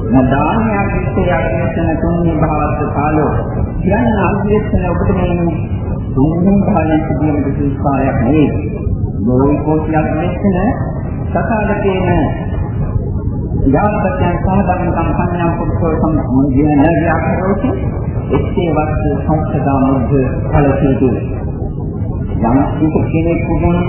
නදානයක් දේශන තුන්හි භාවස්ස කාලෝ කියන්නේ අන්තිේශන ඔබට මේ තුන්හි භාවයෙන් සිදුවෙන විශේෂායක් නෙවෙයි. ලෝකෝත්යක් දේශන සකාලකේන යාපත්‍යං සාධාරණ සම්පන්නයන් පුරුෂෝ සම්මුදින ව්‍යාකරෝහි එක්කේ වස්තු සංසදා මුද්ද ඵලසීතු. යම් කෙනෙකුගෙන්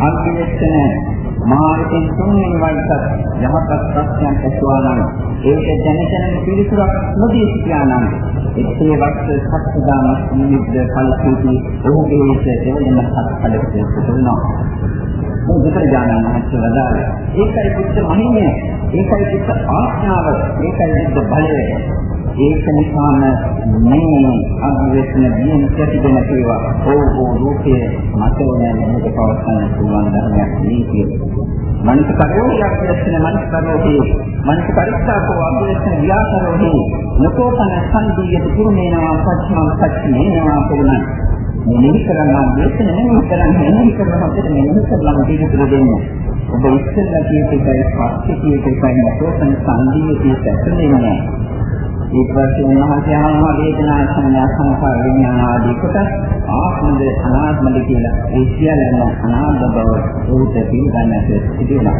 අන්තිේශන මාර්ගයෙන් තුන්වෙනි වයිසත් යහපත් ප්‍රශ්නයක් ඇසුවා නම් ඒක දැනගෙන පිළිතුරක් නොදී සිටියා නම් එසේ වත් සත්‍යදාන නිමිද්ද කල්පීති ඔහුගේ දෙවෙනිම සත්කලකට සිදුනවා මේ විතර ඥානන මහත්ව වදාළ. ඒකයි බුද්ධ මහිමය ඒකයි බුද්ධ ආඥාව. ඒකයි බුද්ධ බලය. ඒක නිසාම මේ අභිවේෂණ දින ප්‍රතිදෙන කියවා ඕ ඕ රූපයේ මතෝනේ මොකද පවස්සන්න පුළුවන් ධර්මයක් නේ කියලා. මනස කරෝහි අභ්‍යස්තන මනස කරෝහි මනස පරිස්සාකෝ අභ්‍යස්තන ව්‍යාකරෝහි නකෝපන සංදීයත කුරුමේනවා පච්චමං පච්චමේනවා පුරුණං මෙනෙහි කරනවා දේශන නෙමෙයි කරන්නේ මෙනෙහි කරනවා අපිට මෙනෙහි කරලා පිළිතුරු දෙන්න. ඔබ ඉස්සෙල්ලා කියපු එකයි පස්සේ කියපු එකයි නකෝපන සංදීයත ඇතුලේ නෑ. ඊට පස්සේ උන්වහන්සේ අහනවා වේදනා සංඥා සංකාර විඥාන ආදී කොට ආත්මද අනාත්මද කියලා ඒ සියල්ලම අනාත්ම බව උන්ට පිළිගන්නට සිදුවෙනවා.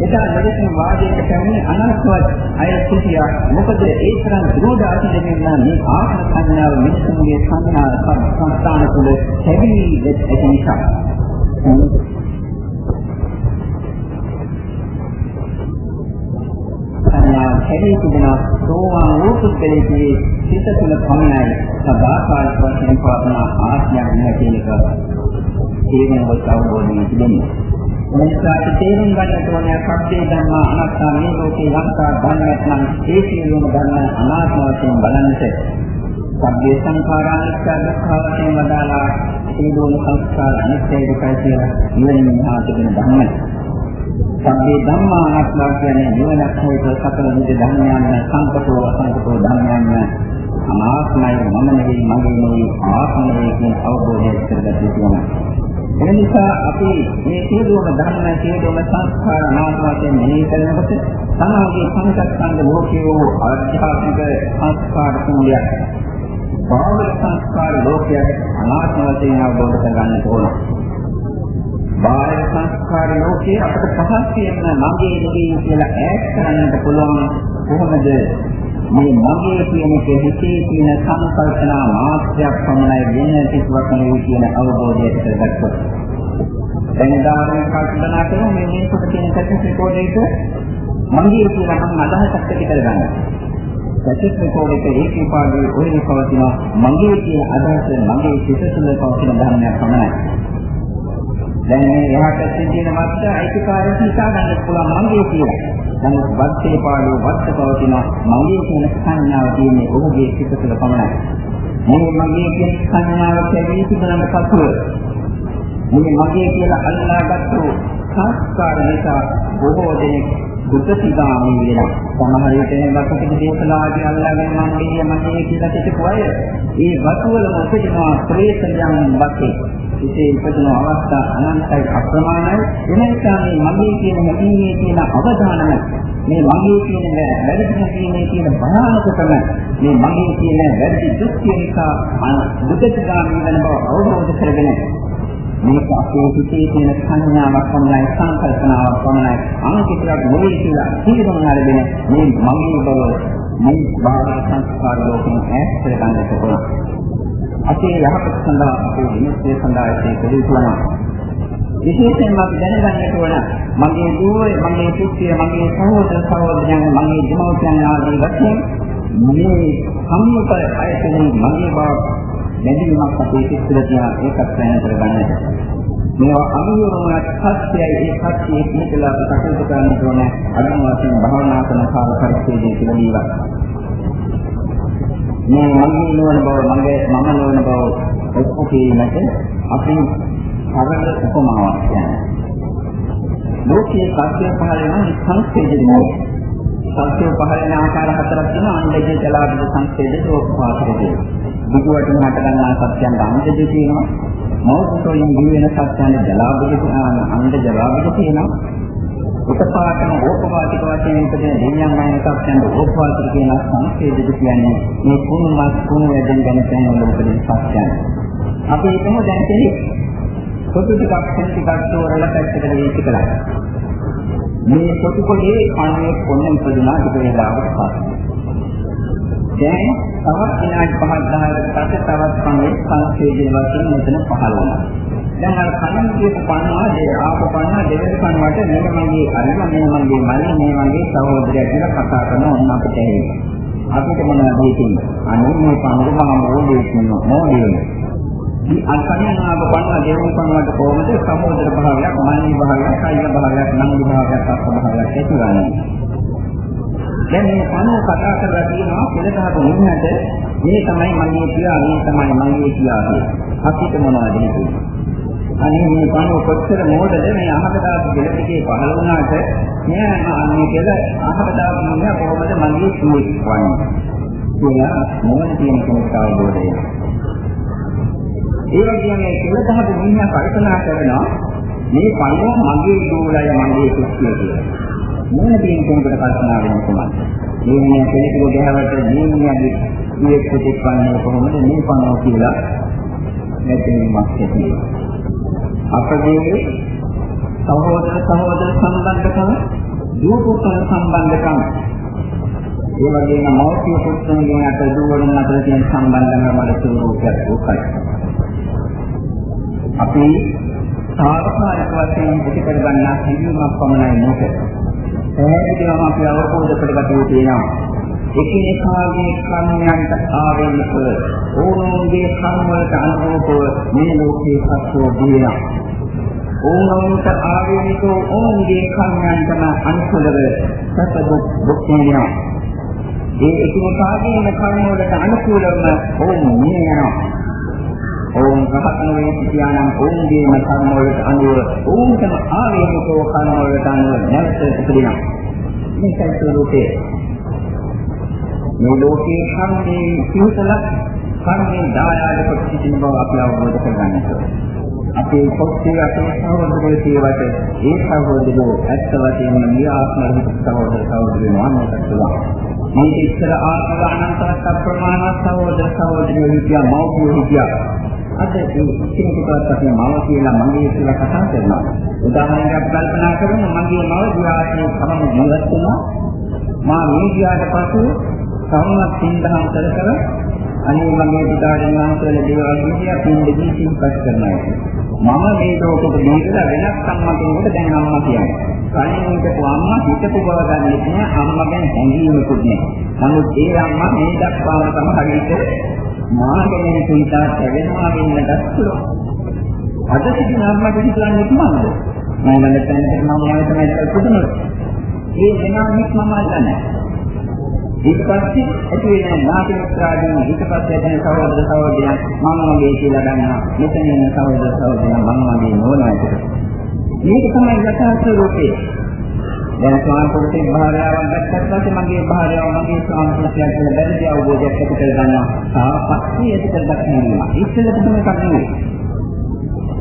එදා මෙලෙසින් වාදයකට කැමී අනාත්මවත් අය සිටියා. මොකද ඒ තරම් විරෝධාසි දෙමින් මේ ආත්ම සංඥාව මිනිසුන්ගේ සංඥා සංස්ථාන තුළ හැවි වෙච්ච නිසා. සංඥා හැදී තිබෙන සෝවාන් වූ පුද්ගලයෙකුගේ සිත තුළ පමණයි. සදාකාලික වශයෙන් පවතන ආත්මයක් නැහැ කියන එක. තේරුම් ගන්න අවබෝධය තිබෙනවා. මොනිසාට තේරුම් ගන්නට ඕනේ සත්‍ය ධර්ම අනාත්ම මේ ලෝකේ ලක්කා ගන්නත් නම් ඒ සියලුම ධර්ම අනාත්ම වශයෙන් බලන්නට. සබ්බේ සංඛාරානිච්ච දුක්ඛ වශයෙන් වදාලා සියලුම සංස්කාර අනිත්‍යයි දුකයි කියලා නිවන මහා තිබෙන ධර්මයි. සබ්බේ ධම්මා අනාත්මා කියන්නේ නිවනක් හොයත සකල විද ධර්මයන් සංකතෝ අසංකතෝ ධර්මයන් අනාත්මයි මම නෙවෙයි මගේ නෙවෙයි ආත්මයි කියන අවබෝධය කරගන්න තියෙනවා. ඒ නිසා අපි මේ සියලුම ධර්ම සියලුම සංස්කාර අනාත්ම වශයෙන් මෙහෙය කරනකොට සමාගයේ සංකප්පන්ද ලෝකයේ වූ ආධ්‍යාත්මික සංස්කාර කුලියක් බාහිර සංස්කාර ලෝකයක් අනාත්ම වශයෙන් අවබෝධ කරගන්න ඕන. බාහිර සංස්කාර ලෝකයේ අපිට පහස්යෙන් මගේ නෙවෙයි කියලා ඈත් කරන්නට පුළුවන් කොහොමද? මේ මගේ කියන එක හිතේ තියෙන සංකල්පනා මාත්‍රයක් පමණයි වෙන කිසිවක් නෙවෙයි කියන අවබෝධය කරගත්තොත්. දැන් උදාහරණයක් කල්පනා කරමු. මේ මේ කොට තියෙන ටෙක්නික් රෙකෝඩර් එක මගේ කියලා මම අදහසක් ඇති කරගන්නවා. සත්‍ය රෙකෝඩර් එක ඒකේ පාඩුවේ ඔය පවතින මගේ කියන අදහස මගේ සිත තුළ පවතින ධර්මයක් පමණයි. දැන් මේ එහාට සිටින මත්ය අයිතිකාරී හිතා ගන්න පුළුවන් මගේ කියලා. නමුත් වත්තේ පාළුව වත්ත පවතින මගේ කියන සංඥාව තියෙන්නේ ඔහුගේ සිත තුළ පමණයි. මේ මගේ කියන සංඥාව කැදී තිබුණාට පසුව මේ මගේ කියලා අල්ලාගත්තු සංස්කාර නිසා බොහෝ දෙනෙක් දුකසිතාමී වෙනවා. සමහර විට මේ වතුපිට දේශනාදී අල්ලාගෙන මම මේ මගේ කියලා හිතපු අය ඒ වතුවල උපදිනවා ප්‍රේතයන් වගේ. ඉතේ ඉපදෙන අවස්ථා අනන්තයි අප්‍රමාණයි. එනිසා මේ මගේ කියන හැඟීමේ තියෙන අවධානම මේ මගේ කියන වැරදි හැඟීමේ තියෙන භයානකකම මේ මගේ කියන වැරදි දෘෂ්ටිය නිසා දුකසිතාමී වෙන බව අවබෝධ කරගෙන මේක අපේ හිතේ තියෙන සංඥාවක් පමණයි සංකල්පනාවක් පමණයි අනිතිකයක් නෙවෙයි කියලා හිතන ආරගෙන මේ මගේ බව මේ බාහිර සංස්කාර ලෝකෙන් ඈත් කරගන්නට ඕන. අපේ යහපත සඳහා අපේ විමුක්තිය සඳහා ඒක දෙවිතුනා. විශේෂයෙන්ම අපි දැනගන්නට ඕන මගේ දුවේ මගේ පුත්‍රය මගේ සහෝදර සහෝදරයන් මගේ දෙමව්පියන් ආදී වශයෙන් මේ සම්මුත අයතනේ මගේ බව බැඳීමක් අපේ සිත් තුළ තියා ඒකත් වෙන කරගන්නට. මේවා අනුරෝණයක් සත්‍යයි ඒ සත්‍යයේ පිටලා කටයුතු කරන්න ඕන අනුම වශයෙන් භාවනා කරන කාල පරිච්ඡේදයේ තිබෙනවා. මේ මගේ නොවන බව මගේ මම නොවන බව ඔක්කො කීමට අපි සරල උපමාවක් කියනවා. ලෝකයේ සත්‍ය පහළ වෙන සංස්කෘතිය සත්‍ය පහළ වෙන ආකාර හතරක් තියෙනවා අන්දජේ ජලාභ සංස්කෘතිය ඕපාසකදී. බුදුවටින් හට ගන්නා සත්‍යයන් අන්දජේ තියෙනවා. මෞර්තෝයින් දී වෙන සත්‍යයන් ජලාභයේ අන්ද ජලාභයේ තියෙනවා. උපපාතන ඕපවාතික වශයෙන් ඉපදෙන දෙවියන් මයන සත්‍යයන් ඕපවාතික කියන සංස්කෘතිය කියන්නේ මේ කුණුමත් කුණු වැඩෙන් ගැන තැන්වල උපදින සත්‍යයන්. අපි හිතමු දැන් කෙනෙක් පොතු ටිකක් ටිකක් තෝරලා පැත්තකට වේචි කළා. මේ පොතු පොලේ කන්නේ කොන්න ඉපදුනා ටික වේලාවකට පස්සේ. දැන් තවත් විනාඩි 5 10කට පස්සේ තවත් කන්නේ සංස්කෘතිය වශයෙන් මෙතන පහළ වුණා. දැන් අර කලින් කියපු පන්නවා ඒ ආපු පන්නවා දෙවෙනි පන්වාට මේක මගේ අරම මේ මගේ මල්ලි මේ මගේ සහෝදරයා කියලා කතා කරන ඕන අපිට ඇහෙන්නේ. අපිට මොනවද හිතෙන්නේ? අනේ මේ පන්දු මම මොඩේ කියනවා මොඩේ. මේ අල්පණියන ආපු පන්වා දෙවෙනි පන්වාට කොහොමද සහෝදර භාවයක්, මල්ලි භාවයක්, අයිය භාවයක්, නංගි භාවයක්, අක්ක භාවයක් ඇතිවන්නේ? දැන් මේ පණුව කතා කරලා තියෙනවා පෙළදහක මුන්නට මේ තමයි මගේ පියා මේ තමයි මගේ පියා කියලා. අපිට මොනවද හිතෙන්නේ? අනේ මේ පණුව කොච්චර මෝඩද? මේ අහකට දාපු දෙලටිකේ පහළ වුණාට මෙයා මේ කියලා අහකට දාපු මිනිහා කොහොමද මගේ සුවේ? වන්නේ කියලා මොන තියෙන කෙනෙක් අවබෝධය? ඒ වගේම මේ කියලා දහපු මිනිහා කල්පනා කරනවා මේ පණුව මගේ දෝලය මගේ කුස්සිය කියලා. මොන තියෙන කෙනෙකුට කල්පනා වෙන්නේ කොහොමද? මේ මිනිහා කෙනෙකුට ගහවට මේ මිනිහාගේ මේ ප්‍රතිපන්නේ කොහොමද මේ පණුව කියලා නැතිවීමක් ඇති අපගේ සහෝදර සහෝදර සම්බන්ධකම දුපුතන සම්බන්ධකම ඒ වගේම මෞර්තිය පුත්‍රයන්ගෙන් අත දුවන අතර තියෙන සම්බන්ධකම වල ස්වරූපයක් උකයි. අපි සාර්ථක වශයෙන් පිටකර ගන්නා හැඟීමක් පමණයි මොකද? පැහැදිලිවම අපි අවබෝධ කරගත යුතු වෙනවා. එකිනෙකාගේ කර්මයන්ට ආවෙන්නක ඕනෝගේ කර්ම වලට අනුරූපව මේ ලෝකේ සත්‍යෝ දිනන ඕනෝන්ට ආවෙන්නක ඕනෝගේ කර්මයන්ටම අනුකූලව සත්‍ය දුක්ඛිනිය. ඒ එකිනෙකාගේම කර්ම වලට අනුකූලවම ඕන මේ යනවා. ඕන් රහතන වේ සිටියානම් ඕන්ගේම කර්ම වලට අනුව ඕන්ටම ආවේනිකව කර්ම වලට අනුව නැවත උපදිනවා. මේකයි ස්වરૂපේ මේ ලෝකයේ කර්මයේ සිවසලක් කර්මයේ දායාද කොට සිටින බව අපි අවබෝධ කරගන්න ඕනේ. අපේ පොත්ේ අපේ සහෝදරයෝ කියවට ඒ සහෝදරයෝ ඇත්ත වශයෙන්ම මේ ආත්ම සහෝදර සහෝදරයෝ වන්නට පුළුවන්. මේ ඉස්සර ආත්ම අනන්තවත් අප්‍රමාණ සහෝදර සහෝදරයෝ හිටියා මෞඛ්‍යෝ හිටියා. අද මේ කෙනෙකුටවත් අපි මව කියලා මගේ කියලා කතා කරනවා. උදාහරණයක් කල්පනා කරමු මගේ මව දිහාට සමම ජීවත් වුණා. මා මේ ගියාට පස්සේ සමනක් සින්දහම් කර කර අනේ මගේ පිටාට මහන්සල දේවල් කියා පින්දදී සින්පත් කරනවා. මම මේ ලෝකෙට දීලා වෙනස් අම්මා කෙනෙකුට දැන් අම්මා කියන්නේ. කලින් හිටපු අම්මා හිටපු බව ගන්නෙ නෑ අම්මා ගැන හැඟීමකුත් නෑ. නමුත් ඒ අම්මා මේ දක්වාම සමහර විට මාගෙන සිතා තැවෙනවා වෙන්නටත් පුළුවන්. අද සිටින අම්මා දෙහිලන්නේ කොහොමද? මම නැත්නම් මම ආයෙත් තමයි පුදුමයි. ඒ වෙනාවක් මම අල්ලන්නේ. ඊට පස්සේ ඇති වෙන ඥාති මිත්‍රාදීන් ඊට පස්සේ ඇති සහෝදර සහෝදරයන් මම මගේ කියලා ගන්නවා මෙතන ඉන්න සහෝදර සහෝදරයන් මම මගේ නෝනා කියලා. මේක තමයි යථාර්ථ රූපේ. දැන් ස්වාමීන් භාර්යාවක් දැක්කට පස්සේ මගේ භාර්යාව මගේ ස්වාමීන් කියලා බැරි අවබෝධයක් ඇති කර ගන්නවා. තාපස්සේ ඇති කර ගන්නවා. ඉස්සෙල්ලට තමයි කරන්නේ.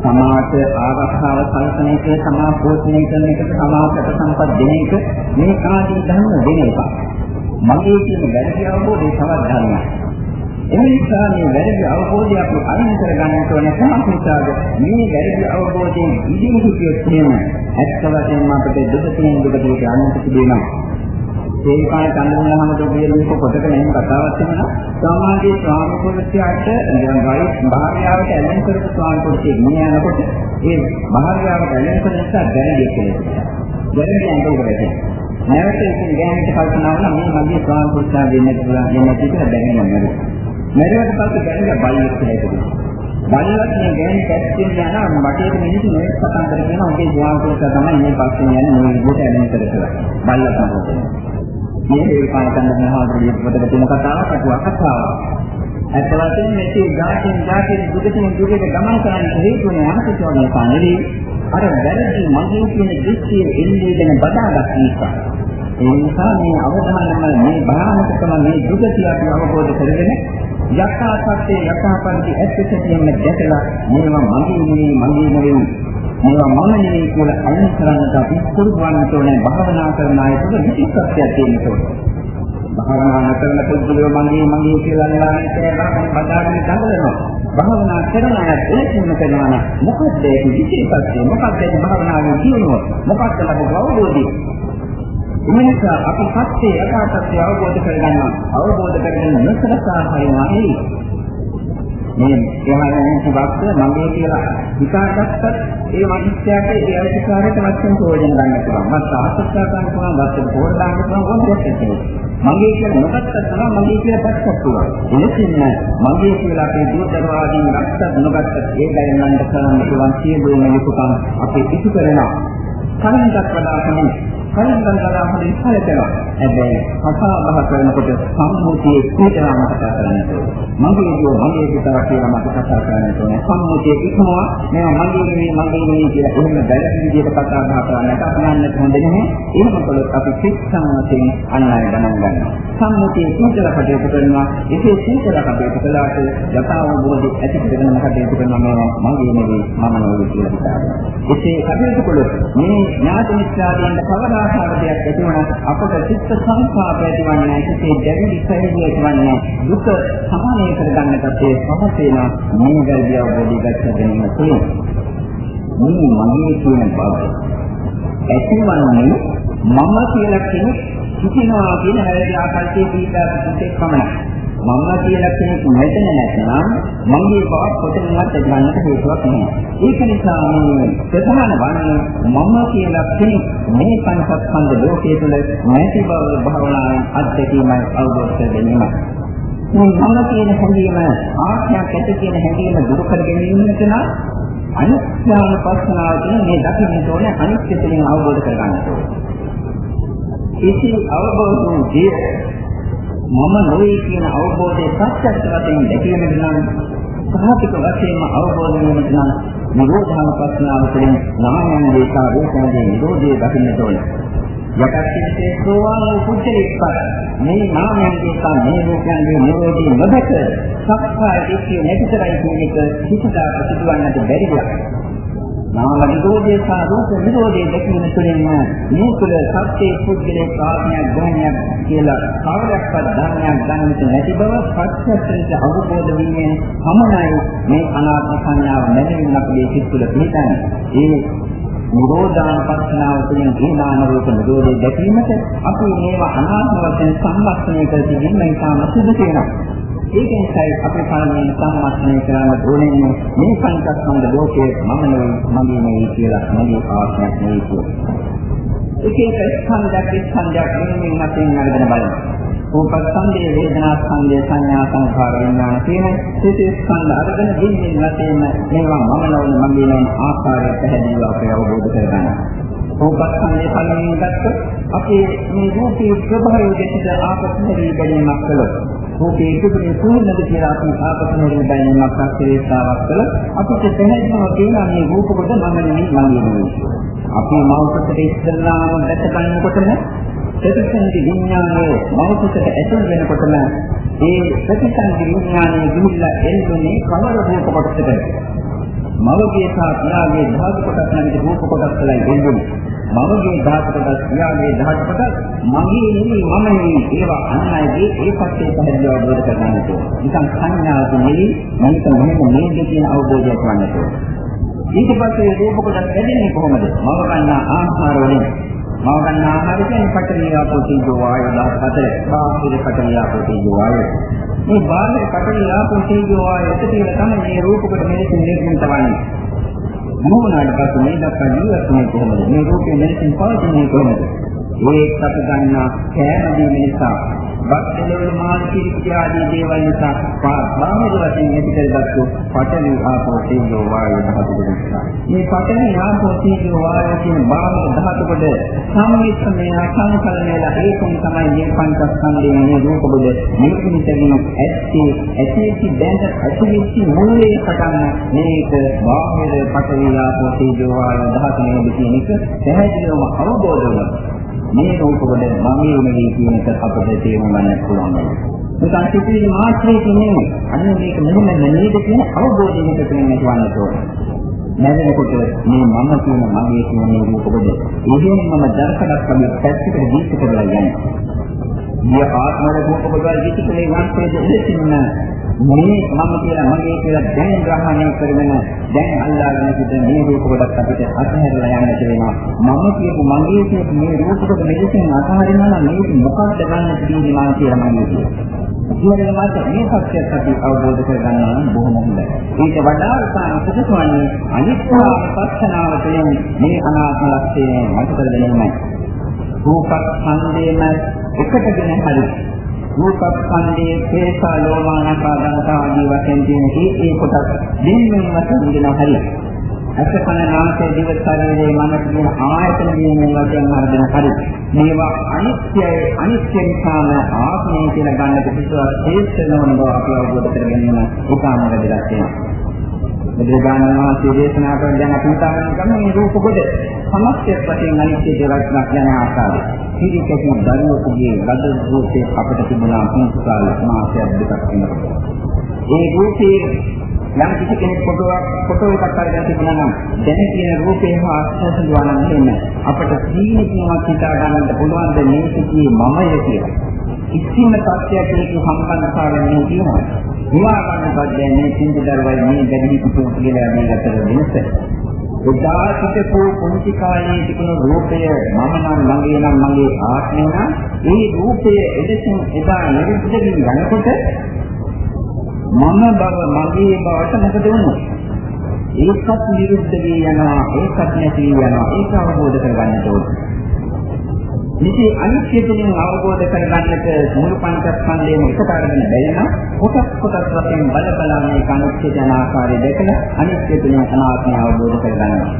සමාජ ආරක්ෂාව සැලසෙන එක සමාජ පෝෂණය කරන එක සමාජයට සම්පත් දෙන එක මේ ආදී ධර්ම දෙන එක. මගේ කියන වැරදි අවබෝධය තවත් ධර්මයක්. ඒ නිසා මේ වැරදි අවබෝධය අපි අයින් කරගන්නට ඕන සමහිතාද මේ වැරදි අවබෝධයෙන් ඉදිරි හිතියොත් එහෙම ඇත්ත වශයෙන්ම අපිට දුක තියෙන දුක දුක යන්නට තිබෙනවා. ඒ කාලේ කන්දමලහම දෙවියන් පොතක නම් කතාවක් තියෙනවා. සමාජයේ ස්වාමි පුරුෂයාට වයි භාර්යාවට ඇලෙන කරපු ස්වාමි පුරුෂයෙක් මේ යනකොට ඒ භාර්යාවට ඇලෙන කරන නිසා දැනෙන්නේ කියලා. දැනෙන්නේ අඬ උගලට. නැවත ඉතින් ගෑනිට කල්පනා වුණා මේ මගේ ස්වාමි පුරුෂයා දෙන්න පුළුවන් දෙන්න කියලා බැරිම නේද. මැරුවට පස්සේ බැරිලා බල්ලෙක් කියලා හිතුවා. බල්ලත් මේ ගෑනි කැස්ටින් යන මටේට මිනිස්සු නොයෙක් කතාන්දර කියන ඔගේ ස්වාමි පුරුෂයා තමයි මේ පස්සේ යන්නේ මේ විදිහට ඇලෙන කර කර. බල්ලත් මොකද? මේ හේපාතන් මහාවරිය පොතක තියෙන කතාවක් අටුවක් කතාවක්. ඇත්ත වශයෙන්ම මේකේ ගාතින් ගාතින් දුකකින් දුකට ගමන් කරන්න හේතුනේ අනකතෝනේ පානෙදී අර වැරදි මගේ කියන දෘෂ්ටිය එන්නේ ගැන බදාගත් නිසා. ඒ නිසා මේ අවධානම මේ භාවනකම මේ දුකතිය අපි අවබෝධ කරගෙන යථා සත්‍ය යථා පරිදි ඇත්තටම දැකලා මේවා මගේ නෙවෙයි මගේ නෙවෙයි මේවා මම නෙවෙයි කියලා අයින් කරන්නට අපි පුරුදුවන්නට ඕනේ භාවනා කරන අයට විශේෂත්වයක් තියෙන්න ඕනේ. භාවනා කරන පුද්ගලයෝ මගේ මගේ කියලා නෑ කියලා බදාගෙන දඟලනවා. භාවනා කරන අය ඒකින්ම කරනවා නම් මොකක්ද ඒක විශේෂත්වය? මොකක්ද ඒ භාවනාවේ කියනවා මොකක්ද ලබන අවබෝධය? එනිසා අපි සත්‍ය යථාර්ථය අවබෝධ කරගන්නවා. අවබෝධ කරගෙන නොසලකා හරිනවායි මේ එහාගෙන සුබක්ද මගේ කියලා හිතාගත්තත් ඒ මනුස්සයාට ඒ අධිකාරයට වශයෙන් ප්‍රයෝජන ගන්න පුළුවන්. මත් ආසක්තා ගන්න පුළුවන්, වස්තු පොර දාන්න පුළුවන් කොහොමද මගේ කියලා නොගත්තත් තමයි මගේ කියලා පැත්තක් පුළුවන්. එලෙසින්ම මගේ කියලා අපේ දුරදරවාදීන් රක්ෂත් නොගත්තත් ඒ දැනගන්න කරන්න පුළුවන් සියලුම යුතුයකම් අපි ඉටු කරනවා. කලින්ටත් වඩා තමයි කලින් ගන්නවා හොඳින් කලකනවා. හැබැයි කතා බහ කරනකොට සම්මුතියේ කීතරම් කතා කරන්නේ. මම මගේ දෝ මගේ පුතා කියලා මට කතා කරන්න ඕනේ. සම්මුතිය ඉක්මවා මේවා මගේ නෙවෙයි මගේ නෙවෙයි කියලා එහෙම බැලන විදිහට කතා බහ කරන්නට අපලන්නට හොඳ නැහැ. එහෙම කළොත් අපි ශික්ෂණ වශයෙන් අන් අය ගණන් ගන්නවා. සම්මුතිය සීතල කටයුතු කරනවා. එසේ සීතල කටයුතු කළාට යථාවබෝධය ඇති කරගෙන කටයුතු කරනවා මේවා මගේ නෙවෙයි මම නෙවෙයි කියලා හිතාගෙන. එසේ කටයුතු කළොත් මේ ඥාති මිත්‍රාදීන්ට කවර ආකාරයක් ඇති වුණත් අපට චිත්ත සංස්කාර ඇතිවන්නේ නැහැ. ඒකේ දැවිලි සැහැල්ලුව ඇතිවන්නේ දුක සමානය කරගන්නට ඒ පහස වෙන මේ ගැඹිර අවබෝධය ගත ගැනීම තුළින් මේ මගේ කියන බව ඇතිවන්නේ මම කියලා කෙනෙක් සිටිනවා කියන හැරදී ආකල්පයේ පීඩාවට පමණයි. මම කියලා කෙනෙක් මෙතන නැත්නම් මගේ බව කොතනවත් ගන්නට හේතුවක් නැහැ. ඒක නිසා මේ ප්‍රධාන වන්නේ මම කියලා කෙනෙක් මේ පංචස්කන්ධ ලෝකයේ තුල නැති බව භාවනාවෙන් අත්දැකීමයි අවබෝධ කර ගැනීමයි. මේ මම කියන හැඟීම ආත්මයක් ඇති කියන හැඟීම දුරු කර ගැනීමට නම් අනිත්‍යන පස්සනාව කියන මේ දකින්න ඕනේ අනිත්‍ය තුළින් අවබෝධ කර ගන්න ඕනේ. ඒකේ අවබෝධ වූ මම නොවේ කියන අවබෝධයේ සත්‍යත්ව වශයෙන් දැකීමට නම් සාහිතික වශයෙන්ම අවබෝධ වීමට නම් නිරෝධානුපස්සනාව තුළින් නාමයන් දේශා වේසනදී නිරෝධය දකින්නට ඕනේ. යටත්ිතේ සෝවාන් පුද්ගලිකපත් මේ නාමයන් දේශා මේ රූපයන්ගේ නිරෝධී නොදක සක්කාය දිට්ඨිය නැතිතරයි කියන එක හිතට සිදුවන්නට බැරි දෙයක්. නාම නිරෝධය සහ රූප නිරෝධය දැකීම තුළින්ම මේ තුළ සත්‍යයේ පුද්ගලයේ කාර්යයක් ග්‍රහණයක් කියලා කවරක්වත් ධර්මයක් ගන්නට නැති බව ප්‍රත්‍යක්ෂයට අවබෝධ වීමෙන් පමණයි මේ අනාත්ම සංඥාව නැතිවෙන අපේ සිත් තුළ පිහිටන්නේ. ඒ නිරෝධානුපස්සනාව තුළින් ඒ නාම රූප නිරෝධය දැකීමට අපි මේවා අනාත්ම වශයෙන් සම්බස්තනය කර තිබෙන මේ කාම සුදු වෙනවා. ඒක නිසායි අපි කලින් සම්මස්නය කරන්න ඕනේ මේ පංචස්කන්ධ ලෝකයේ මම නෙවෙයි මගේ නෙවෙයි කියලා මගේ ආත්මයක් නෙවෙයි කියලා. එක එක ස්කන්ධයක් ස්කන්ධයක් නෙමෙයි මතින් අරගෙන බලන්න. රූපස්කන්ධය, වේදනාස්කන්ධය, සංඥා සංඛාර විඥාන කියන සිතේ ස්කන්ධ අරගෙන දින්මින් නැතේම මේවා මම නොවන මගේ නොවන ආකාරය පැහැදිලිව අපේ අවබෝධ කරගන්න. රූපස්කන්ධය පළමුවෙන් ගත්තොත් අපේ මේ රූපේ ස්වභාවය දෙකට ආපස්සට ගැනීමක් කළොත් රූපේ ඉදිරියේ කොහොමද කියලා අපි ආපස්සට බැලීමක් අත්‍යවශ්‍යතාවක් කළ අපිට පැහැදිලිව තියෙනවා මේ රූප කොට මම නෙමෙයි මම නෙමෙයි. අපි මෞඛ්‍යයට ඉස්සල්ලාම දැක ගන්නකොටම ප්‍රතිසන්දි විඥානයේ මෞඛ්‍යයට ඇතුල් වෙනකොටම ඒ ප්‍රතිසන්දි විඥානයේ ගිහිල්ලා එන්නේ කවර රූප කොටසද? මවගේ සහ පියාගේ ධාතු කොටස් නැති රූප කොටස් වලයි එන්නේ. මමගේ ධාතු කොටස් පියාගේ ධාතු කොටස් මගේ නෙමෙයි මම නෙමෙයි ඒවා අන්නයිගේ ඒ පැත්තේ පැහැදිලිව අවබෝධ කරගන්න ඕනේ. නිකන් සංඥාවක් නෙමෙයි මේක මොකද මේක කියන අවබෝධයක් ගන්න ඕනේ. ඊට පස්සේ රූප කොටස් හැදෙන්නේ කොහොමද? මව ගන්න ආහාර වලින්. මව ගන්න ආහාර කියන්නේ පඨවි ආපෝ තේජෝ වායු 14. බාහිර පඨවි ආපෝ තේජෝ වායු. මේ බාහිර පඨවි ආපෝ තේජෝ වායු එකතින තමයි මේ රූප කොට මෙලෙසින් නිර්මිත වන්නේ. මොනවාට පස්සේ මේ දක්වා ජීවත් වෙන්නේ කොහොමද? මේ රූපේ මෙලෙසින් පවතින්නේ කොහොමද? මේ සතු ගන්න කෑම දීම නිසා බක්තලවල මානසික ආදී දේවල් නිසා බාහිර වශයෙන් ඇති කරගත්තු පඨවි ආපෝ තේජෝ වායු ධාතු නිසා. මේ පඨවි ආපෝ තේජෝ වායු කියන බාහිර ධාතු කොට සම්මිශ්‍රණය සංකලනයලා ඒකම තමයි මේ පංචස්කන්ධයේ මේ රූප කොට නිර්මිතගෙන ඇත්තේ. ඇතිසි දැන ඇතිවිසි මූලයේ පටන් මේක බාහිර පඨවි ආපෝ තේජෝ වායු ධාතු නේද කියන එක පැහැදිලිවම අවබෝධ වෙනවා මේ රූපවල මගේ නෙවෙයි කියන එක අපිට තේරුම් ගන්න පුළුවන්. මේක සිතිවිලි මාත්‍රයකින් නෙමෙයි. අන්න මේක මෙහෙම නේද කියන අවබෝධයකට වෙන්න වන්නට ඕනේ. නැගෙනකොට මේ මම කියන මගේ කියන මේ රූපවල එහෙම මම දර්ශනක් වගේ පැත්තකට දීප්ත කරලා යන්නේ. මේ ආත්මවල රූපවල විචිතේ වාස්තවයේ දෙසින්න මේ මම කියලා මගේ කියලා දැන් ග්‍රහණය කරගෙන දැන් අල්ලාගෙන සිටින මේ රූප කොටස් අපිට අත්හැරලා යන්නට වෙනවා මම කියපු මගේ කියපු මේ රූප කොට මෙලෙසින් අතහරිනවා නම් මේක මොකක්ද ගන්න තියෙන්නේ මම කියලා මම කියනවා ඉතින් මේ සත්‍යයක් අපි අවබෝධ කරගන්නවා නම් බොහොම හොඳයි. ඊට වඩා සාහිත්‍යකවන්නේ අනිත්‍ය පස්සනාව තුළින් මේ අනාත්ම ලක්ෂණය මත කර ගැනීමයි. රූපස්කන්ධයම එකටගෙන හරි රූපස්කන්ධයේ හේසා ලෝමානකා දන්තා ආදී වශයෙන් තියෙන ඒ ඒ කොටස් දෙන්නෙන් වශයෙන් දෙනවා හරියට. අස කන නාසය දිව ශරීරයේ මනස කියන ආයතන මේ වශයෙන් හරින හරි. මේවා අනිත්‍යයි අනිත්‍ය නිසාම ආත්මය කියලා ගන්නට කිසිවක් ශ්‍රේෂ්ඨ නොවන බව අපි අවබෝධ කරගන්න උපාන වැඩිලා තියෙනවා. බුදුරජාණන් වහන්සේ දේශනා කරන දැන් අපි හිතාගෙන ගන්න මේ රූප කොට සමස්තයක් වශයෙන් අනිත්‍ය දෙයක් යන ආකාරය. හිරිකැටි දරුවෙකුගේ ගද රූපේ අපිට තිබුණා පුංචි කාලේ මාසයක් දෙකක් වෙනකොට. ඒ රූපේ යම් කිසි කෙනෙක් ෆොටෝවක් ෆොටෝ එකක් අරගෙන තිබුණා නම් දැන් කියන රූපේ හා අස්වසුවා නම් එන්න අපිට සීනිකමක් හිතා ගන්නට පුළුවන් ද මේක කියේ මමය කියලා. කිසිම තත්ත්වයක් මේක සම්බන්ධතාවයෙන් නෙවෙයි කියනවා. නිවා ගන්නවත් දැන් මේ සින්දදරවයි මේ බැදී කුතුහ කියලා මේ අතර වෙනස. උදා සිටපු කුංචි කාලයේ තිබුණු රූපය මම නම් මගේ නම් මගේ ආත්මය නම් ඒ රූපය එදෙසින් එදා නිරුද්ධ වී යනකොට මම බව මගේ බවට මොකද වුනේ? ඒකත් නිරුද්ධ වී යනවා ඒකත් නැති වී යනවා ඒක අවබෝධ කරගන්න ඕනේ. ඉතින් අනිත්‍ය තුලින් අවබෝධ කරගන්නට මුළු පංචස්කන්ධයම එකට අරගෙන බැලෙන කොටස් කොටස් වශයෙන් බල බලා මේ අනිත්‍ය යන ආකාරය දැකලා අනිත්‍ය තුලින් අනාත්මය අවබෝධ කරගන්නවා.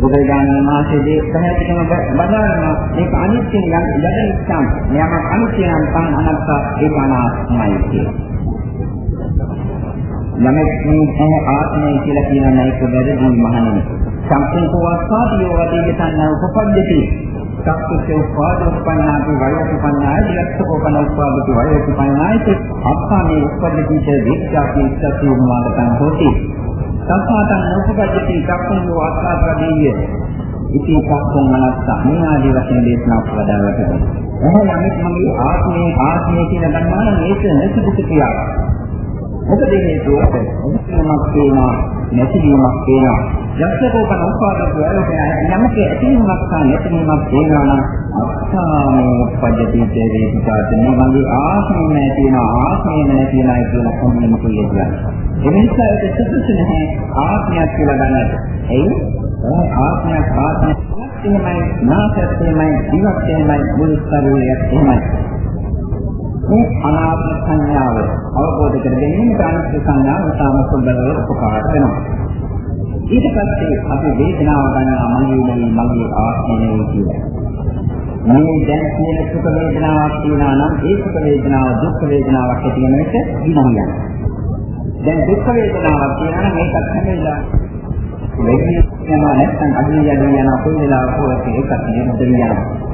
බුදුරජාණන් වහන්සේ පැහැදිලිවම බදානවා මේක අනිත්‍ය යන යදිච්ඡාම් මෙයම අනිත්‍ය නම් තන් අනත්ත ඒක අනාත්මයි කියලා. යමෙක් මේ ආත්මය කියලා කියන නයික වැරදි මහණෙනි. සම්පූර්ණ වස්තාදියෝ වදී තන්න උපපද්දති චක්කුච්ච උපාදෝපන්නාති වයෝපන්නාය දිලක්ෂකෝපන උපාදති වයෝපන්නාය අත්තාමේ උපදිතීත දීක්ෂාපි ඉස්සති උමාදතං හොති සම්පාතං උපපජ්ජති චක්කුං ආස්වාදීය ඉති චක්කුං මනස්ස මේ ආදී වශයෙන් දේශනා ප්‍රදාවට එහෙනම් යමෙක් මගේ ආත්මේ ආත්මේ කියන ගන්නවා නම් ඒක නැතිදුක ක්‍රියාවක් මොකද හේතුව මොකක්ද තියෙනවා නැතිවීමක් තියෙනවා යක්ෂකෝපන උපාදක වලට යමක ඇතිවීමක් සහ නැතිවීමක් තියෙනවා නම් අස්සාමෝ පජ්ජති තේරේ පිටාතනේ මගේ ආත්මය නැතින ආත්මය නැතිනයි කියලා කොහොමද කියන්නේ එනිසා ඒක සුදුසු නැහැ ආත්මයක් කියලා ගන්නට එයි ආත්මයක් ආත්මයක් එහෙමයි නාසයත් එහෙමයි දිවක් එහෙමයි මුළු ශරීරයත් එහෙමයි මේ අනාත්ම සංඥාව අවබෝධ කර ගැනීම ප්‍රාණික සංඥාව සාම සුබලව උපකාර වෙනවා ඊට පස්සේ අපි වේදනාව ගන්නවා මගේ නෙවෙයි මගේ ආත්මය නෙවෙයි කියලා. මේ දැන් කියන සුඛ වේදනාවක් තියෙනවා නම් ඒ සුඛ වේදනාව දුක් වේදනාවක් ඇති වෙන එක විනාශයක්. දැන් දුක් වේදනාවක් තියෙනවා නම් ඒකත් හැමෙලා වෙන්නේ යනවා නැත්නම් අදින යන යන කොයි වෙලාවක ඒකත් නිරුද්ධ වෙනවා.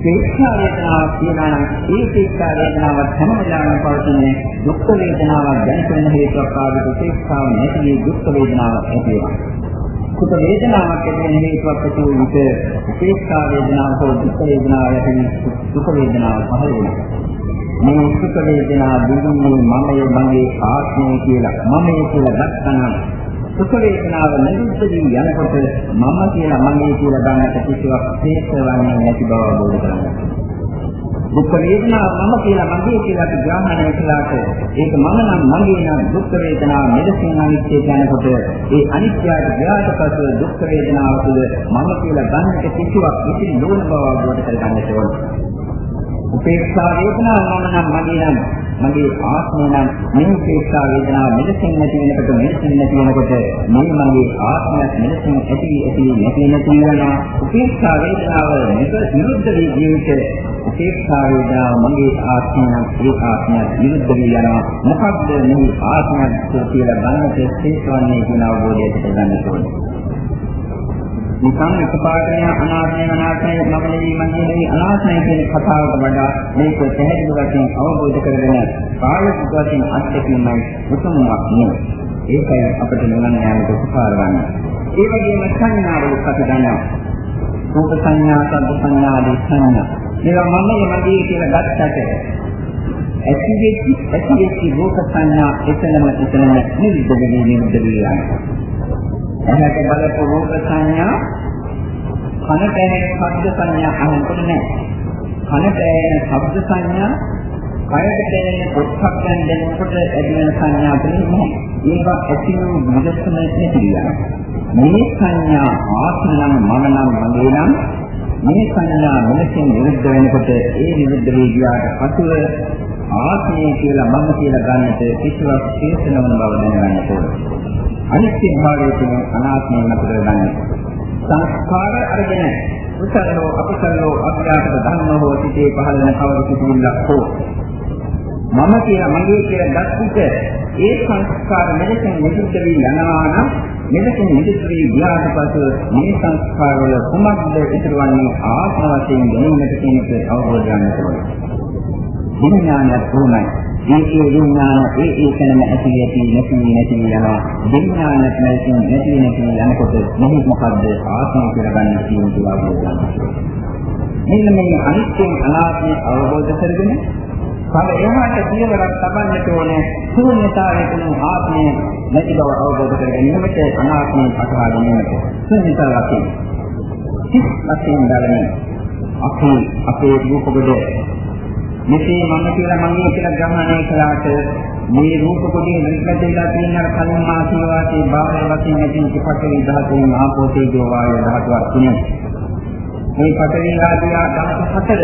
උපේක්ෂා වේදනාවක් කියනවා නම් ඒ උපේක්ෂා වේදනාව හැම වෙලාවෙම පවතින්නේ දුක් වේදනාවක් දැනෙන හේතුවක් ආදී උපේක්ෂාව නැති දුක් වේදනාවක් ඇති වෙනවා. සුඛ වේදනාවක් ඇති වෙන හේතුවක් ඇති වූ විට උපේක්ෂා වේදනාව හෝ දුක් වේදනාව ඇති දුක් වේදනාව පහළ වෙනවා. මේ සුඛ වේදනාව දුන්නේ මමයේ මගේ ආත්මය කියලා මමයේ කියලා ගන්නවා. සුඛ වේදනාව නිරුද්ධ වී යනකොට මම කියලා මගේ කියලා ගන්නට කිසිවක් ශේෂවන්නේ නැති බව අවබෝධ කරගන්න. දුක් වේදනාව මම කියලා මගේ කියලා අපි ග්‍රහණය කළාට ඒක මම නම් මගේ නම් දුක් වේදනාව මෙලෙසින් අනිත්‍ය යනකොට ඒ අනිත්‍යයට ගියාට පසු දුක් වේදනාව තුළ මම කියලා ගන්නට කිසිවක් ඉතිරි නොවන බව අවබෝධ කරගන්නට ඕනේ. උපේක්ෂා වේදනාව මම නම් මගේ නම් මගේ ආත්මය නම් මේ උපේක්ෂා වේදනාව මෙලෙසින් නැති වෙනකොට මෙලෙසින් නැති වෙනකොට මේ මගේ ආත්මයක් මෙලෙසින් ඇති ඇති නැති නැති වෙනවා උපේක්ෂා වේදනාව නිරුද්ධ වී ජීවිතේ උපේක්ෂා වේදනාව මගේ ආත්මය නම් ඒ ආත්මයක් නිරුද්ධ වී යනවා. මොකක්ද මේ ආත්මයක් කියලා ගන්නට ශේෂවන්නේ කියන අවබෝධයට ගන්න ඕනේ? නිකන් එකපාරට යන අනාත්මය අනාත්මය මම නෙවෙයි මම නෙවෙයි අනාත්මය කියන කතාවට වඩා මේක පැහැදිලි වශයෙන් අවබෝධ කරගෙන ප්‍රායෝගික වශයෙන් අත්දැකීමයි උතුම්වක් නෙවෙයි. ඒකයි අපිට නිවන් යාමට උපකාර වන්නේ. ඒ වගේම සංඥාවලුත් අපි දන්නවා. රූප සංඥා, සබ්බ සංඥා ආදී සංඥා. මේවා මම මගේ කියලා ගත්තට ඇතිවෙච්ච ඇතිවෙච්ච රූප සංඥා එතනම එතනම නිවිද වෙන්නේ නිවිද වෙන්නේ. ඇහැට බලපු රූප සංඥා කනට ඇහෙන ශබ්ද සංඥා අහන්නකොට නැහැ. කනට ඇහෙන ශබ්ද සංඥා කයට දැනෙන පොත්පත් ගැන දැනනකොට ඇතිවන සංඥා තුනේ නැහැ. ඒවා ඇති වූ විදර්ශනයේ නැතිලා. මේ සංඥා ආත්මනම් මම නම් මගේ නම් මේ සංඥා මොනකින් විරුද්ධ වෙනකොට ඒ විරුද්ධ වී ගියාට පසුව ආත්මය කියලා මම කියලා ගන්නට කිසිවක් ශේෂ නොවන බව දැනගන්න ඕනේ. අනිත්‍ය භාවයේ තියෙන අනාත්මය මතක ගන්න. සංස්කාර අරගෙන උසලෝ අපසලෝ අභ්‍යාසක ධර්මෝ සිටේ පහළ වෙන කවර කිසිලක් හෝ මම කියලා මගේ කියලා දැක්විට ඒ සංස්කාර මෙලෙසින් නිරුද්ධ වී යනවා නම් මෙලෙසින් නිරුද්ධ වී ගියාට පසු මේ සංස්කාර වල කුමක්ද ඉතිරවන්නේ ආත්ම වශයෙන් දැනීමට කියන එක අවබෝධ ගන්නට ඕනේ. විඥානයක් වුණයි. ඒකේ විඥාන ඒ ඒ කෙනම ඇති ඇති නැති නැති යනවා. විඥානයක් නැති නැති නැති යනකොට මොහොත මොකද්ද ආත්මය කියලා ගන්න කියන එක අවබෝධ ගන්න. මෙන්න මේ අනිත්‍ය අනාත්මය අවබෝධ කරගෙන තව එහාට පියවරක් තබන්නට ඕනේ ශූන්‍යතාවයේ තුන ආත්මය නැති බව අවබෝධ කර ගැනීමට අනාත්මය පටවා ගැනීමට ශූන්‍යතාවයෙන් සිත් වශයෙන් බලන්නේ අපේ අපේ රූප කොට මෙසේ මම කියලා මගේ කියලා ග්‍රහණය කළාට මේ රූප කොටේ නිර්ගතලා තියෙන අර කලින් මාසී වාසේ භාවය වශයෙන් ඇති පිටකේ ධාතුන් ආපෝතේ දෝවාය ධාතුවක් තියෙනවා මේ පඨවි ආදී ධාතු හතර.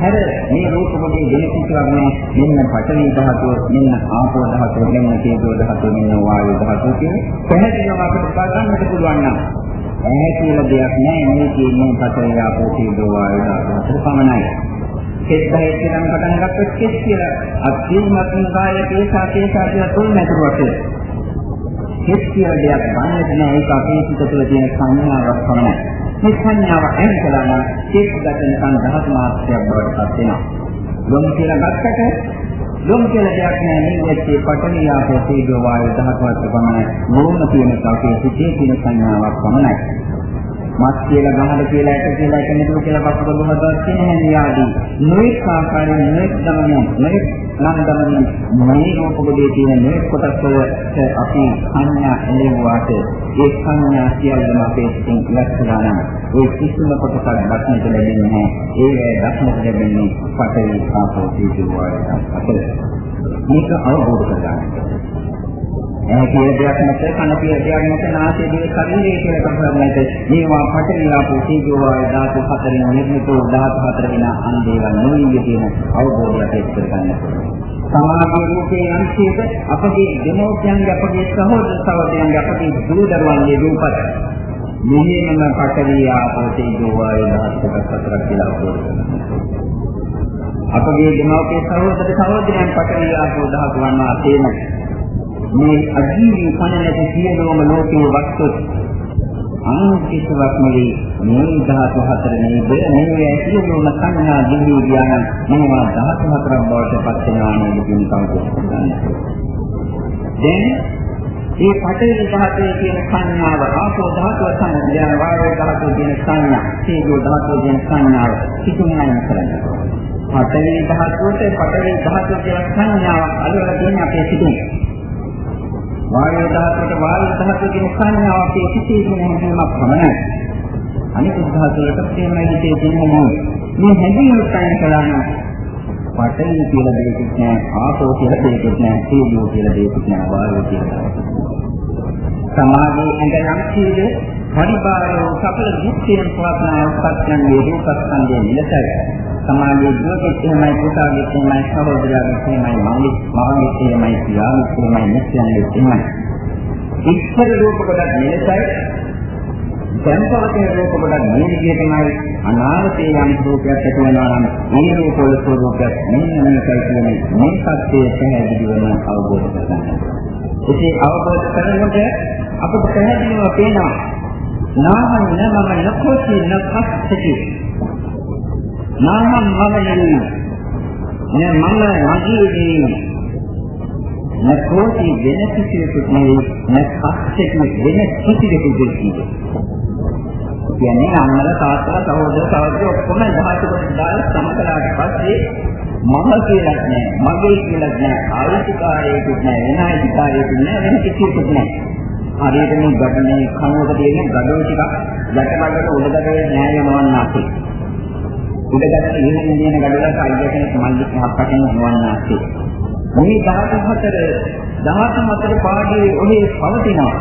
හැර මේ රූප කොටේ දෙන කිසිවක් නෑ. මෙන්න පඨවි ධාතුව මෙන්න ආපෝ ධාතුව මෙන්න තේජෝ ධාතුව මෙන්න වායු ධාතුව කියන පැහැදිලිවම අපිට බලන්නට පුළුවන් නම් ඇහැ කියලා දෙයක් නෑ. මේ කියන්නේ පඨවි ආපෝ තේජෝ වායු ධාතුව හතර පමණයි. කෙස්බහේ කියන පටන් ගත්තොත් කෙස් කියලා අත්‍යවශ්‍යම කාය කේසා කේසා කියලා තුන් නැතුවට කෙස් කියලා දෙයක් ගන්නට නෑ ඒක අපේ සිත තුළ තියෙන සංඥාවක් පමණයි මේ සංඥාව ඇති කළා නම් ඒක ගතන සංඝාත මාත්‍රයක් බවට පත් වෙනවා. ලොම් කියලා ගත්තට ලොම් කියලා දෙයක් නෑ මේ වෙච්චේ පඨවි ආපෝ තේජෝ වායු දහත්වත් පමණයි. මොන කියන කල්පේ සිටේ කියන සංඥාවක් පමණයි. මත් කියලා ගහල කියලා එක කියලා එක නෙදුව කියලා පස්ස බලුමදක් කියන හැටි ආදී නොඑක ආකාරයෙන් නොඑක දමන නොඑක නම් දමන මේ රූපකදී තියෙන නොඑක කොටස් වලට අපි සංඥා එළෙව්වාට ඒ සංඥා සියල්ලම අපේ සිතින් ඉවත්ලා නම් ඒ කිසිම කොටසක් දක්නට ලැබෙන්නේ නැහැ. ඒ දක්නට ලැබෙන්නේ පටවි ආපෝ තීජෝ වායය අතර මේක අවබෝධ කරගන්න. ඇහැ කියන දෙයක් නැත, කන කියන දෙයක් නැත, නාසය දිව ශරීරය කියන කතාවක් නැත. මේවා පටලියා පුතේජෝ වාය ධාතු හතරෙන් නිර්මිත ධාතු හතර වෙන අන්දේවල් නොවිය කියන අවබෝධයක් එක්ක ගන්න. සමාධි රූපේ අංශයක අපගේ දෙමෝපියන්ගේ අපගේ සහෝදර සහෝදරයන්ගේ අපගේ දූ දරුවන්ගේ රූපත් මෙහෙම පටලියා පුතේජෝ වාය ධාතු හතරක් කියලා අවබෝධ කරගන්න. අපගේ දෙමෝපිය සහෝදර සහෝදරයන් පටලියා පුතේජෝ වන්නා තේමයි මේ අජීවී පණ නැති සියලුම ලෝකයේ වස්තු අනිත්‍යවක් නෙවෙයි මේ ධාතු හතර නෙවෙයි මේ සියලුම සංඥා දිවි ඥාන මේවා ධාතු හතරක් බවට පත් වෙනවා නේද කියන කවුරුත් දැන් මේ පඨවි ධාතුවේ තියෙන සංඥාව ආපෝ ධාතුව සංඥා වායෝ ධාතුවේ තියෙන සංඥා තේජෝ ධාතුවේ තියෙන සංඥාව කිතුමයි කරන්නේ. පඨවි ධාතුවට පඨවි ධාතුවේ තියෙන සංඥාවක් අලවලා තියෙන අපේ සිතුමයි වායු ධාතුවට වායු ධාතුව කියන සංඥාව අපේ සිතේ තියෙන හැඟීමක් පමණයි. අනිත් ධාතුවලට තේමයි හිතේ තියෙන මේ හැඟීම් උත්සාහ කළා නම් පඨවි කියලා දෙයක් නෑ, ආපෝ කියලා දෙයක් නෑ, තේජෝ කියලා දෙයක් නෑ, වායු කියලා දෙයක් නෑ. සමාධියේ ඇඟ නම් කීද පරිබාරෝ සකල දුක්ඛයන් පවත්නා උපත්යන්ගේ රූපස්කන්ධයේ නිලතයි. සමාජයේ දුකෙත් එහෙමයි පුතාගෙත් එහෙමයි සහෝදරයාගෙත් එහෙමයි මමෙත් මමෙත් එහෙමයි පියාගෙත් එහෙමයි මිත්‍යන්ගෙත් එහෙමයි ඉස්සර රූප කොටක් මෙලෙසයි දැන්පවතින රූප කොටක් මේ විදිහටමයි අනාගතයේ යම් රූපයක් ඇති වෙනවා නම් මේ රූප වල ස්වરૂපයක් මෙන්න මේකයි කියන්නේ මේ සත්‍යය පැහැදිලි වෙන අවබෝධ කරගන්න. ඉතින් අවබෝධ කරනකොට අපට පැහැදිලිව පේනවා නාමන මම නකොසි නපස්සති මම මම නෙවෙයි. නෑ මම මගේ නෙවෙයි. නැකෝටි වෙන කිසිවෙකුත් නෙවෙයි. නැක්පස්සෙක් වෙන කිසිවෙකුත් නෙවෙයි. කියන්නේ අම්මලා තාත්තලා සහෝදර සහෝදරයෝ ඔක්කොම දහසකට දාලා සමකලාට පස්සේ මම කියලා නෑ මගේ කියලා නෑ ආයතිකාරයෙකුත් නෑ වෙන ආයතිකාරයෙකුත් නෑ වෙන කිසිවෙකුත් නෑ හරියට මේ ගඩනේ කනුවක තියෙන ගඩොල් ටිකක් යටබඩට උඩගඩේ නෑ යනවන් නැති උඩගත ඉහළින් දින ගඩොලක් අයියකෙනෙක් මල්ලි හප්පකින් නොවන්නාසේ. මේ 14 14 පාඩේ ඔහේ පවතිනවා.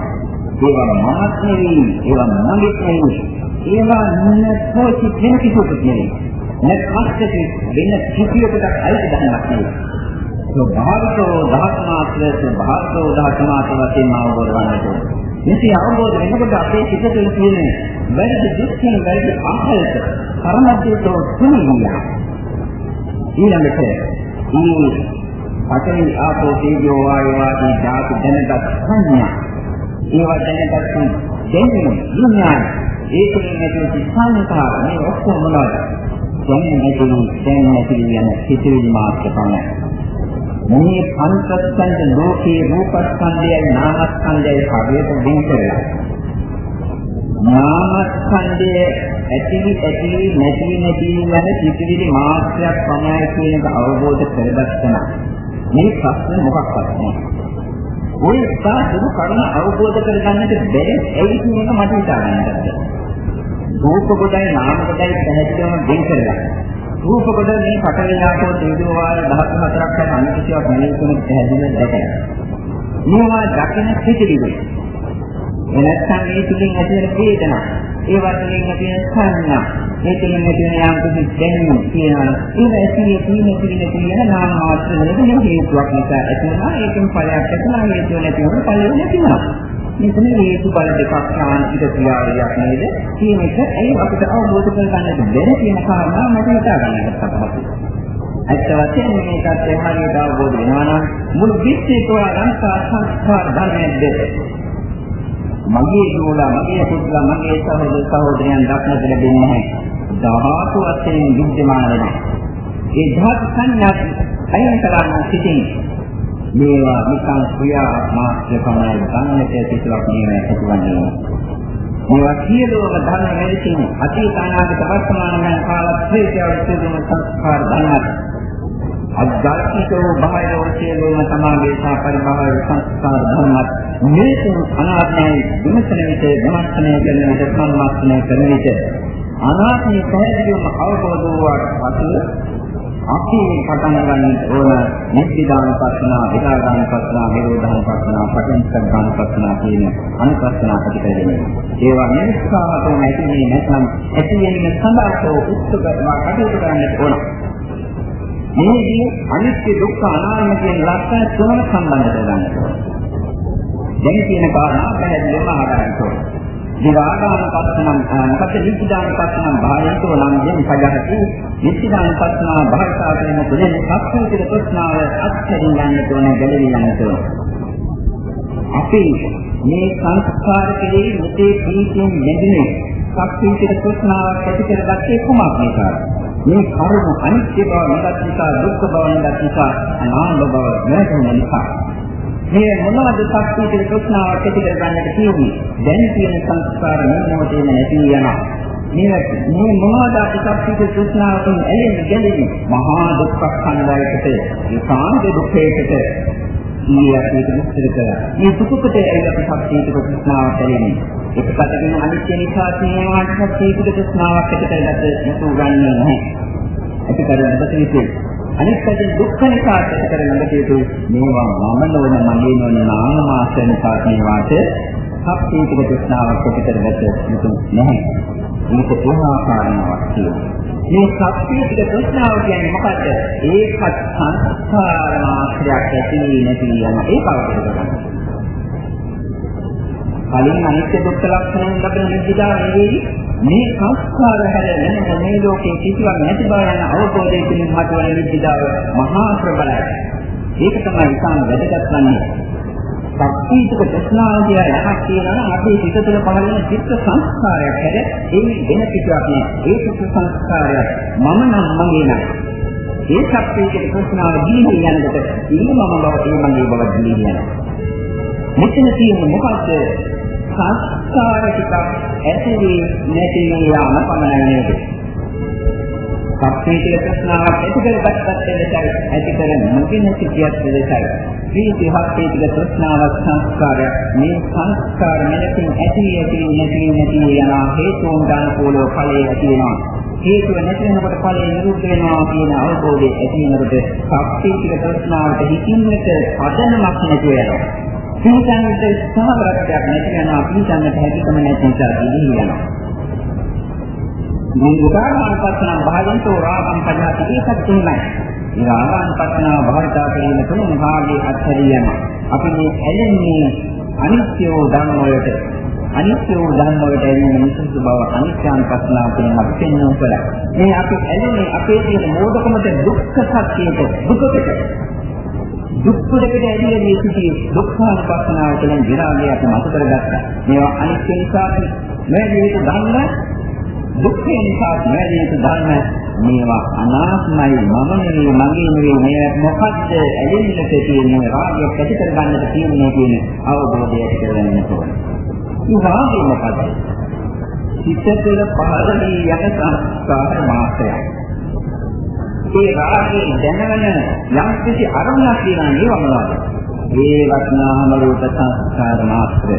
ඒවා මමත් නෙවෙයි, ඒවා මගේත් නෙවෙයි. ඒවා නැත්නම් වෙන කිසිවෙකුත් නෙවෙයි. නැත්නම් වෙන කිසිවෙකුට අයිති ධර්මයක් නෙවෙයි. ස්වභාවිකව ධාත්මාත්‍රය ස්වභාවිකව ධාත්මාත්‍ර වශයෙන් අවබෝධ වන්නට ඕනේ. මෙසේ අවබෝධ වෙනකොට අපේ සිත තුළ තියෙන වැරදි දෘෂ්ටිය වැරදි ආහලක පරමද්දේතෝ තුනිය. ඊළඟට මේ පඨවි ආපෝ තේජෝ වායෝ ආදී ධාතු දැනගත් සංඥා ඒවා දැනගත් දැනීම විඥාන ඒකෙන් නැති සංස්කාර මේ ඔක්කොම මොනවද? දැනෙන නැති දැනෙන නැති යන සිතිවිලි මාත්‍ර තමයි. මේ පංචස්කන්ධ ලෝකේ රූපස්කන්ධයයි නාමස්කන්ධයයි හරියට වෙන් කරලා නාමස්කන්ධය ඇති ඇති නැති නැති යන සිතිවිලි මාත්‍රයක් පමණයි කියන එක අවබෝධ කරගත්තා මේ ප්‍රශ්න මොකක්වත් නෑ. ඔය සාධු කරුණ අවබෝධ කරගන්නට බැරි ඇයි කියන එක මට හිතා ගන්න බැහැ. රූප කොටයි නාම කොටයි පැහැදිලිවම වෙන් කරගන්න. රූප කොට මේ පටවිලාකෝ තේජෝ වාර 14ක් හරි අනිත්‍යයක් නෙවෙයි පැහැදිලිව දැකගන්න. මේවා දකින්න සිටිවිලි. එනත්තම් මේ තුලින් ඇති වෙන වේදනා, ඒ වතුලින් ඇති වෙන සංඥා, මේ තුලින් ඇති වෙන යම් කිසි දැනීම කියනවා. ඒ වැසියේ තියෙන තියෙන තියෙන නාම මාත්‍ර වලදී හේතුවක් නිසා ඇති වෙනවා. ඒකෙන් ඵලයක් ඇති වෙනවා. හේතුව නැති වුණොත් ඵලෙ නැති වෙනවා. මෙතන හේතු බල දෙකක් සාන්තික ක්‍රියාවලියක් නේද? කියන එක ඇයි අපිට අවබෝධ කරගන්නට බැරි කියන කාරණා මට හිතා ගන්නට අපහසුයි. ඇත්ත වශයෙන්ම මේකත් හරියට අවබෝධ වෙනවා නම් මුළු විශ්වයේ අනන්ත සංස්කාර ධර්මයක්ද මගේ නෝලා මගේ පුත්ලා මගේ සහෝදර සහෝදරයන් දක්නට ලැබෙන්නේ නැහැ. ධාතු වශයෙන් විද්‍යමාන වෙනවා. ඒ ධාතු සංඥා අයින් කරන්න සිටින්නේ මේවා නිකන් ක්‍රියා මාත්‍ර පමණයි ගන්නට කිසිවක් නෙමෙයි ඇතිවන්නේ. මේවා සියලුම ධර්ම මෙලෙසින් අතීත අනාගත වර්තමාන යන කාලත්‍රයේ සිදුවන සංස්කාර ධර්ම. අධ්‍යාත්මිකව බාහිරව සියලුම සමාගයේ සහ පරිබාහිර සංස්කාර ධර්මත් මේකෙන් අනාත්මයි විමසන විට විමර්ශනය කරන විට සම්මාසනය කරන විට අනාත්මය පැහැදිලිවම අවබෝධ වූාට පසු අපි පටන් ගන්න ඕන නිබ්බිදාන පස්සනා, විදාන පස්සනා, නිරෝධාන පස්සනා, පටිච්චසමුප්පාද පස්සනා කියන අනුපස්සනා පිළිපැදෙන්නේ. ඒවා නිස්සාරතම ඇතිවෙන්නේ නැත්නම් ඇති වෙන සඳහා උත්සුකව කටයුතු කරන්නට ඕන. මේදී අනිත්‍ය දුක්ඛ අනාත්ම කියන ලක්ෂණ තුනක් සම්බන්ධ කරගන්න ඕන. දැන් කියන කාරණා පැහැදිලිවම අහගන්න ඕන. විරාගාන පස්සනම් මොකද නිත්‍යදාන පස්සනම් භායතෝ නම් යෙන් පජහති නිත්‍යදාන පස්සනා භාවිතා කරන තුනේ සත්‍යයේ ප්‍රශ්නාව අත්හැරින් යන්න ඕන ගැලවි යන්න ඕන. අපි මේ සංස්කාර කෙරෙහි මුතේ ප්‍රීතියෙන් නැගිනේ සත්‍යයේ ප්‍රශ්නාවක් ඇති කරගත්තේ කුමක් නිසාද මේ කර්ම අනිත්‍ය බව නැගත් නිසා දුක්ඛ බව නැගත් නිසා අනාත්ම බව නැගුණ නිසා. මේ මොනවද ශක්තිය ප්‍රශ්නාවක් ඇති කරගන්නට කියන්නේ දැන් තියෙන සංස්කාර මොනවද නැති යනවා මේ මේ මොනවද අපි ශක්තිය ප්‍රශ්නාවකින් ඇලෙන්නේ ගැලෙන්නේ? මහා දුක්ඛ සංගයකට ඒකාන්ත දුක්ඛයකට. ඊයකට විස්තර කරා මේ දුකකට ඇයි අපි ශක්තිය ප්‍රශ්නාවක් ඇලෙන්නේ? එක පැත්තකින් අනිත්‍ය නිසා තියෙනවා ශක්තිය ප්‍රශ්නාවක් ඇති කරගත්ත යුතු ගන්නේ නැහැ. ඇති කරගන්න තියෙන්නේ අනිත් පැත්තෙන් දුක්ඛ නිසා ඇති කරන ලැබෙතු මේවා මම නොවන මගේ නොවන නාම ආශ්‍රය නිසා මේවාට සත්‍යීතික තෘෂ්ණාවක් ඇති කරගත යුතු නැහැ. මේක පුහාකාරණාවක් කියනවා. මේ සත්‍යීතික තෘෂ්ණාව කියන්නේ මොකද්ද? ඒකත් සංස්කාර මාත්‍රයක් ඇති නැති යන ඒක අවබෝධ කරගන්න. කලින් අනිත්‍ය දුක්ඛ ලක්ෂණයෙන් ලැබෙන නිදිදා නෙවෙයි මේ සංස්කාර හැර වෙන මේ ලෝකේ කිසිවක් නැති බව යන අවබෝධයෙන් මතුවන නිදිදාව මහා ප්‍රබලයි. ඒක තමයි ඉතාම වැදගත් වන්නේ. සත්‍යීතක ප්‍රශ්නාවලිය යහක් කියනවා නම් අපේ සිත තුළ පහළ වෙන චිත්ත සංස්කාරයක් හැර ඒ වෙන කිසිවක් නෑ. ඒ චිත්ත සංස්කාරය මම නම් මගේ නම්. ඒ සත්‍යීතක ප්‍රශ්නාව දීලා යනකොට ඊ මම බව ඒ මගේ බව දීලා යනවා. මෙතන තියෙන්නේ මොකද්ද? සංස්කාර ටිකක් ඇතිවි නැති යාම පමණයි නේද? සත්‍යයේ කියලා ප්‍රශ්නාවක් ඇති කරගත්තත් එලෙසයි ඇති කර නොගෙන සිටියත් එලෙසයි. මේ විහත්යේ කියලා ප්‍රශ්නාවක් සංස්කාරය මේ සංස්කාර මෙලකින් ඇති ඇති නැති නැති යන හේතුන් දානකෝලව ඵලයේ ඇති වෙනවා. හේතුව නැති වෙනකොට ඵලය නිරුද්ධ වෙනවා කියන අවබෝධය ඇති වෙනකොට සත්‍යයේ කියලා ප්‍රශ්නාවට හිතින්නට පදනමක් නැතුව යනවා. පිළිගන්නට සමවරයක් නැති යනවා පිළිගන්නට හැකියකම නැති නිසා දිවි යනවා. මේ උදාහරණපත්නම් භාගන්තෝ රාගම් පජාති ඒකත් තුනයි. මේ රාගානුපස්සනාව භාවිතා කිරීම තුළින් භාගයේ අත්හැරී යනවා. අපි මේ ඇලෙන්නේ අනිත්‍ය වූ ධර්ම වලට අනිත්‍ය වූ ධර්ම වලට ඇලෙන මිනිසුන්ගේ බව අනිත්‍යානුපස්සනාව කියන අපි පෙන්වන කළා. මේ අපි ඇලෙන්නේ අපේ තියෙන මෝඩකමට දුක්ඛ සත්‍යයට දුකකට දුක්ඛයකට ඇදලා සිටි දුක්ඛානුපස්සනාව කියන විරාගය අපි මත කරගත්තා. මේවා අනිත්‍ය නිසා මේ විදිහට ධර්ම දුක්ඛ නිසා මේ විදිහට ධර්ම මේවා අනාත්මයි මම නෙවෙයි මගේ නෙවෙයි මේ මොකද්ද ඇලෙන්නට තියෙන රාගය ඇති කරගන්නට තියෙන්නේ කියන අවබෝධය ඇති කරගන්න ඕනේ. මේ රාගය මොකද්ද? හිත තුළ පහළ වී යන සංස්කාර මාත්‍රයක්. ඒ රාගයේ දැනවන යම් කිසි අරමුණක් තියෙනවා නේ වමනාද. ඒ වස්නාම රූප සංස්කාර මාත්‍රය.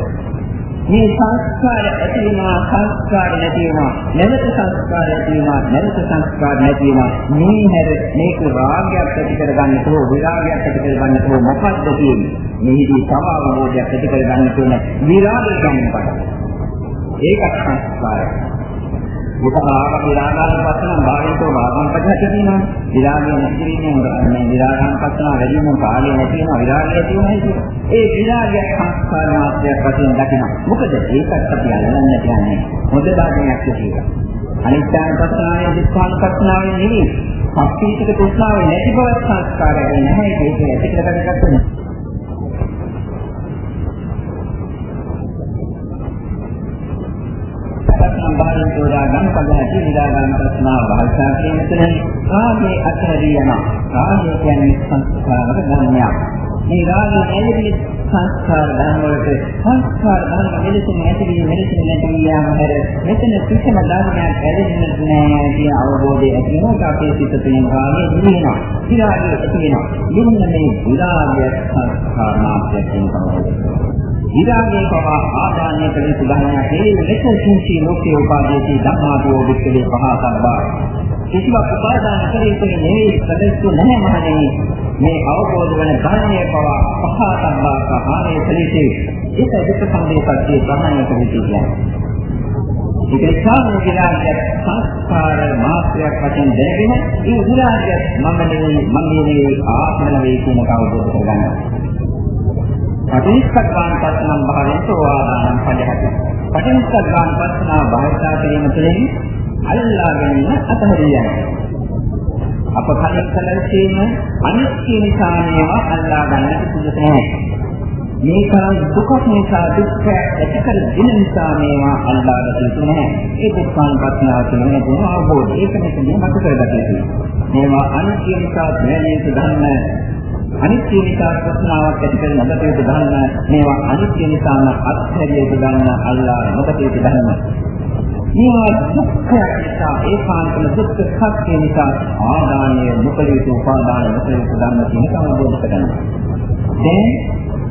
මේ සංස්කාර ඇති වෙනවා සංස්කාර නැති වෙනවා නැවත සංස්කාර ඇති වෙනවා නැවත සංස්කාර නැති වෙනවා මේ හැර මේක රාගයක් ඇති කරගන්න තෝ විරාගයක් ඇති කරගන්න තෝ මොකක්ද කියන්නේ මේදී තව අවබෝධයක් ඇති කරගන්න තුන විරාගය ගන්න පටන් ඒකත් සංස්කාරයක් විපාක විරාගයන් පස්සන භාවිතෝ භාගම් පදහට තියෙනවා. විරාගය නැති වෙන්නේ මේ විරාගයන් පස්සන වැඩි වෙන කාලය නැති වෙනවා විරාගය තියෙනවා කියන්නේ. ඒ විරාගය සංස්කාර මාත්‍රයක් වශයෙන් දකිනවා. මොකද ඒකත් අපි අල්ලන්න කියන්නේ හොඳ ධර්මයක් කියලා. අනිත්‍යන පස්සනාවේ දුක්ඛාන පස්සනාවේ නෙවෙයි. පස්තිතික තෘෂ්ණාවේ නැති බව සංස්කාරය නැහැ ඒක ඇති කරගන්න සම්බාරණ චෝදා ගම් පදහටි නිරාගාම ප්‍රශ්නා භාෂා කියන තුනේ කාමයේ අතහැරී යනවා. කාමය කියන්නේ සංස්කාර ධර්මයක්. මේ රාගය ඇලෙන්නේ සංස්කාර ධර්ම වලට සංස්කාර ධර්ම මෙලෙසින් ඇතිවී මෙලෙසින් නැති යාම හැර මෙතන කිසිම ධර්මයක් ඇලෙන්නේ නැහැ කියන අවබෝධය ඇති වෙනවා අපේ සිත තුළින් රාගය දිනනවා විරාගය ඇති වෙනවා මෙන්න මේ විරාගය සංස්කාර මාත්‍රයෙන් තමයි විරාගයේ පවා ආදානය කළ යුතු ධර්මයක් හේතු මෙතන කිංචි ලෝකේ උපාදේශී ධර්මාදෝ වික්කලේ පහසම්බා කිසිවක් උපාදාන කළ යුතු නෙවෙයි සදස්තු නැහැ මහණෙනි. මේ අවබෝධ වන ධර්මයේ පවා පහසම්බා සහාය කළ යුතුයි ඒක දුක් සම්දේශයේ ප්‍රහාණය කළ යුතුයි ඒක සාමන විරාගය සංස්කාර මාත්‍රයක් වශයෙන් දැනගෙන ඒ විරාගය මම නෙවෙයි මගේ නෙවෙයි ආත්ම නෙවෙයි කියන කවදද කරගන්නවා. පටිච්චසමුප්පාද පස්සනම් භාවයෙන් සෝවාදානම් පදහති. පටිච්චසමුප්පාද පස්සනා භාවිතා කිරීම තුළින් අල්ලා ගැනීම අතහැරියයි. අප කලින් කලින් තියෙන අනිත්‍ය නිසා මේවා අල්ලා ගන්නට සුදුසු නැහැ. මේ තරම් දුකක් නිසා දුක්ඛ ඇති කර දෙන නිසා මේවා අල්ලා ගන්න නැහැ. ඒ දුක්ඛානුපස්සනාව කියන්නේ දුන අවබෝධය. ඒක මෙතන මත කරගත යුතුයි. මේවා අනිත්‍ය නිසා දැනෙන ධර්ම අනිත්‍ය නිසා ප්‍රශ්නාවක් ඇති කරන මතකයේ ධර්ම? මේවා අනිත්‍ය නිසාම අත්හැරියට ගන්න අල්ලා මතකයේ ධර්ම? මේවා දුක්ඛ නිසා ඒකාන්තම දුක්ඛ සත්‍ය නිසා ආදානය මුකලිත උපාදාන මුකලිත ධර්ම කියන කවබෝධ කරගන්නවා දැන්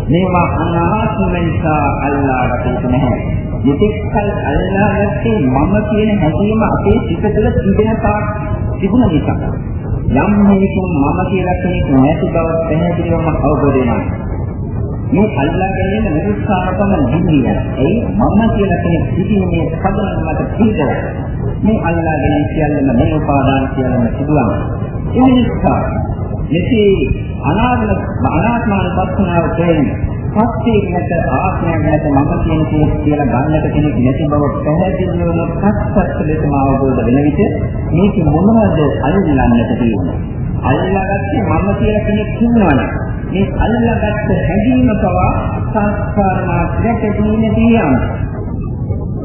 මේවා අනාත්ම නිසා අල්ලා රකින්න නැහැ. මෙතෙක්කල් අල්ලාගත්තේ මම කියන හැඟීම අපේ සිත තුළ තිබෙන තාක් තිබුණ නිසා. යම් මේකෙන් මම කියලා කෙනෙක් නැති බව පැහැදිලිවම අවබෝධ වෙනවා. මේ අල්ලා ගැනීම නිරුත්සාහකම නිදිය. ඒ මම කියලා කෙනෙක් සිටීමේ පදනම මත පිළිදලා. මේ අල්ලා ගැනීම කියන්නම මේ උපාදාන කියන්නම සිදුවන. ඒ නිසා මෙසේ අනාත්ම අනාත්මාන පස්සනාව කියන්නේ සත්‍යයක් නැත ආත්මයක් නැත මම කියන කෙනෙක් කියලා ගන්නට කෙනෙක් නැති බව පැහැදිලිවම සත්‍යස්ස ලෙසම අවබෝධ වෙන විට මේක මොනවද අල්ලන්නට තියෙන්නේ? අල්ලාගත්තේ මම කියලා කෙනෙක් ඉන්නවනේ මේ අල්ලාගත්ත හැඟීම පවා සංස්කාර මාත්‍රයක් ඇතිවෙන්නේ තියෙනවා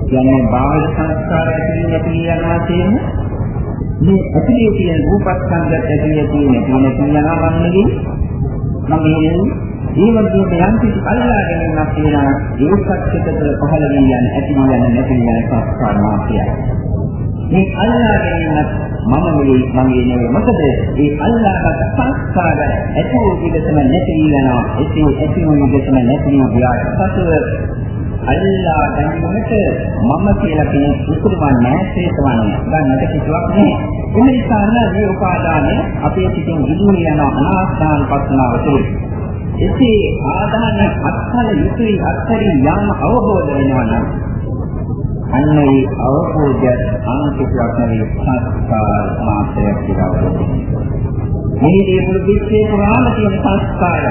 කියන්නේ බාහිර සංස්කාර ඇතිවෙන්නේ තියෙනවා කියන්නේ මේ ඇතුලේ තියෙන රූපස්කන්ධයත් ඇතුලේ තියෙන තියෙන කියනවා මම මම ඒ වගේම යම් කිසි අල්ලා ගැනීමක් තියෙනවා ඒකත් පිටතට පහළ වී යන ඇති වී යන නැති වී යන සංස්කාර මාත්‍යය. මේ අල්ලා ගැනීමත් මම නෙවෙයි මගේ නෙවෙයි. මොකද ඒ අල්ලාගත් සංස්කාර ඇති වූ විගතම නැති වී යනවා. එසේ ඇති වූ විගතම නැති වී ගියාට පසුව අල්ලා ගැනීමට මම කියලා කෙනෙක් උතුරවන්නේ නැහැ ශ්‍රේෂ්ඨවන්නේ ගන්නට කිසිවක් නැහැ. ඒ නිසා මේ උපාදානය අපේ සිටින් විදුලිය යන අනාස්ථාන පස්සනාව තුළ එසේ ආදාන අත්හල යුතුයි අත්හැරි යම් අවබෝධ වෙනවා නම් අන්න ඒ අවබෝධය අන්තිමයක් නෙවෙයි සංස්කාර මාත්‍රයක් කියලා අවබෝධ වෙනවා. මේ දේවල් විශ්ේ පුරාම තියෙන සංස්කාර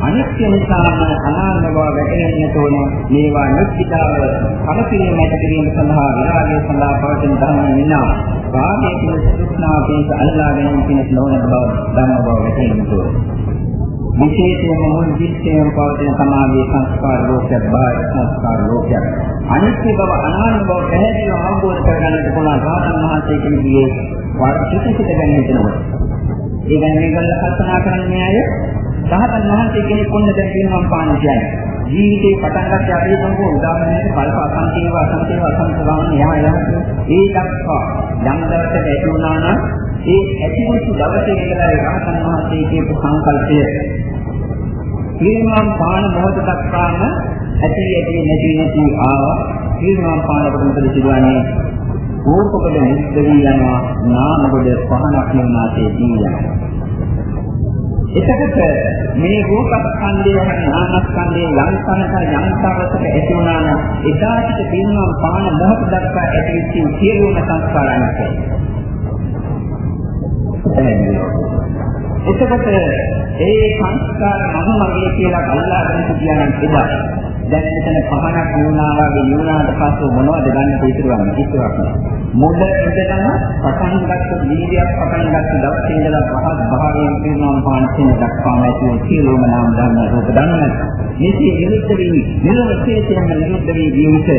අනිත්‍ය නිසාම අනාත්ම බව වැටහෙන්නට ඕන. මේවා නිත්‍යතාව කලකිරීම ඇති කිරීම සඳහා විරාගය සඳහා පවතින ධර්ම විනා. රාගයේ තියෙන සුෂ්ණා පිණිස අල්ලා ගැනීම පිණිස නොවන බව ධර්ම බව වැටහෙන්නට ඕන. විශේෂයෙන්ම මුල් විශ්යෙන් පවතින සමාධි සංස්කාර ලෝකයක් බාහිර සංස්කාර ලෝකයක් අනිත්‍ය බව අනාත්ම බව පැහැදිලිව අවබෝධ කරගන්නට පුළුවන් රාතන් මහත්මයේ කෙනෙකුගේ වර්තිත ගැනීම වෙනවා. ඒ ගැන මේගොල්ල කල්පනා කරන්නේ අය රහතන් වහන්සේ කෙනෙක් කොන්න දැන් කියනවා පාන කියන්නේ. ජීවිතේ පටන් ගන්න අපි හිතමු උදාහරණයක් කල්ප අසංකේව අසංකේව අසංකේවම යහ යහ ඒ දක්වා යම් දවසක ඇති වුණා නම් ඒ ඇතිවෙච්ච දවසේ ඉඳලා රහතන් වහන්සේ කියපු සංකල්පය. ඊර්මම් පාන මොහොත දක්වාම ඇති ඇති නැති නැති ආවා. ඊර්මම් පානකට මොකද සිදුවන්නේ? රූපකද නිස්සවි යනවා නාමකද පහනක් නෙවනාසේ දී යනවා. එතකොට මේ රූපස්කන්ධය හා නාමස්කන්ධය යම් තැනක යම් තරකට ඇති වුණා නම් එදාට පින්නම් පාන මොහොත දක්වා ඇතිවෙච්ච සියලුම සංස්කාරයන්ට එතකොට ඒ සංස්කාර මම මගේ කියලා අල්ලාගෙන කියනනම් එදා දැන් මෙතන පහනක් නුනා වගේ නුනාට පස්සේ මොනවද ගන්න ඉතුරුවන්නේ කිසිවක් නෑ. මුද ඉඳලා පටන් ගත්ත වීර්යයක් පටන් ගත්ත දවසේ ඉඳලා පහත් භාවයෙන් පිරුණාම පානසින දක්වාම ඇති සියලුම නාම ධර්ම රූප ධර්ම. මේකේ නිරුද්ධ වී නිරවශේෂයෙන්ම නිරුද්ධ වී ජීවිතය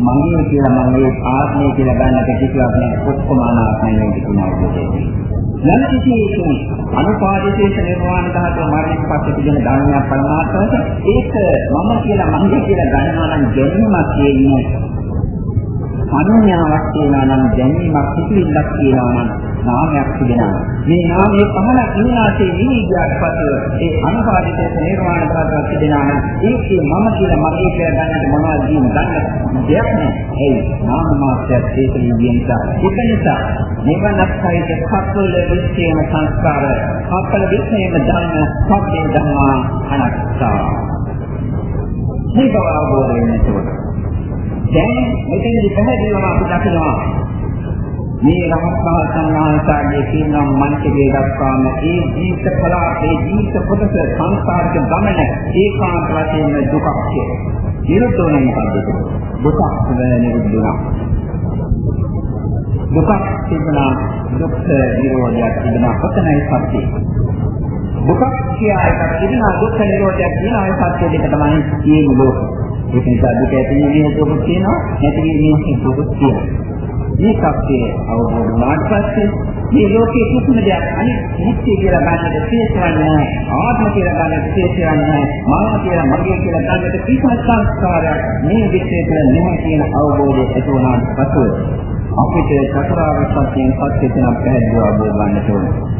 මම කියලා මම ආත්මය කියලා ගන්නට කිසිවක් නෑ. ඔක්කොම අනාත්මයි කියනවා. යම් කිසි අනුපාදිතේශ නිර්වාණ ධාතුව මරණයට පස්සේ තිබෙන ධර්මයක් පරමාර්ථයට ඒක මම කියලා මගේ කියලා ගන්නවා නම් ගැනීමක් කියන්නේ සංඥාවක් කියනවා නම් දැනීමක් පිළිලක් කියනවා නම් නාමයක් තිබෙනවා. මේ නාමයේ පහළ ඉන්නාසේ විනිවිදයක් පසු ඒ අනුපාදිතේ නිර්වාණ කරගත් තිබෙනවා නම් ඒකේ මම කියලා මගේ කියලා ගන්නට මොනවද කියන ගන්න දෙයක් නෑ. ඒ නාම මාත්‍යයක් ඒක නිවියන්ත. ඒක නිසා නිවනක් සහිත සත්වල විශ්ේම සංස්කාර අපල විශ්ේම ධර්ම සත්‍ය ධර්මා අනත්තා. මේ බව අවබෝධ වෙනකොට දැන් මෙතනදි පැහැදිලිවම අපි දකිනවා මේ රහත් සංඥාන්තාගේ කියන මන්ත්‍රයේ දක්වාම ඒ ජීවිත කලාපේ ජීවිත කොටස සංස්කාරික ගමන ඒකාන්ත වශයෙන් දුකක් කිය. නිරුද්ධෝනේ මොකද්ද? දුකක් නිරුද්ධුණා. දුකක් තිබුණා දුක් නිරෝධයක් තිබුණා ඔතනයි සත්‍යය. දුකක් කියා එකක් තිබුණා දුක් නිරෝධයක් කියන ආය සත්‍ය දෙක තමයි මේ ලෝකේ. ඒක නිසා දුක ඇති වෙන හේතුවක් තියෙනවා නැති වෙන හේතුවක් තියෙනවා. මේ සත්‍යය අවබෝධ වුණාට පස්සේ මේ ලෝකයේ කිසිම දෙයක් අනිත් නිත්‍ය කියලා ගන්නට තේසවන්නේ ආත්ම කියලා ගන්නට තේසවන්නේ මම කියලා මගේ කියලා ගන්නට කිසිම සංස්කාරයක් මේ විශ්ේ තුළ නැහැ කියන අවබෝධය ඇති වුණාට පසුව අපිට චතුරාර්ය සත්‍යයෙන් පස්සේ තියෙන පැහැදිලිව අවබෝධ ගන්නට ඕනේ.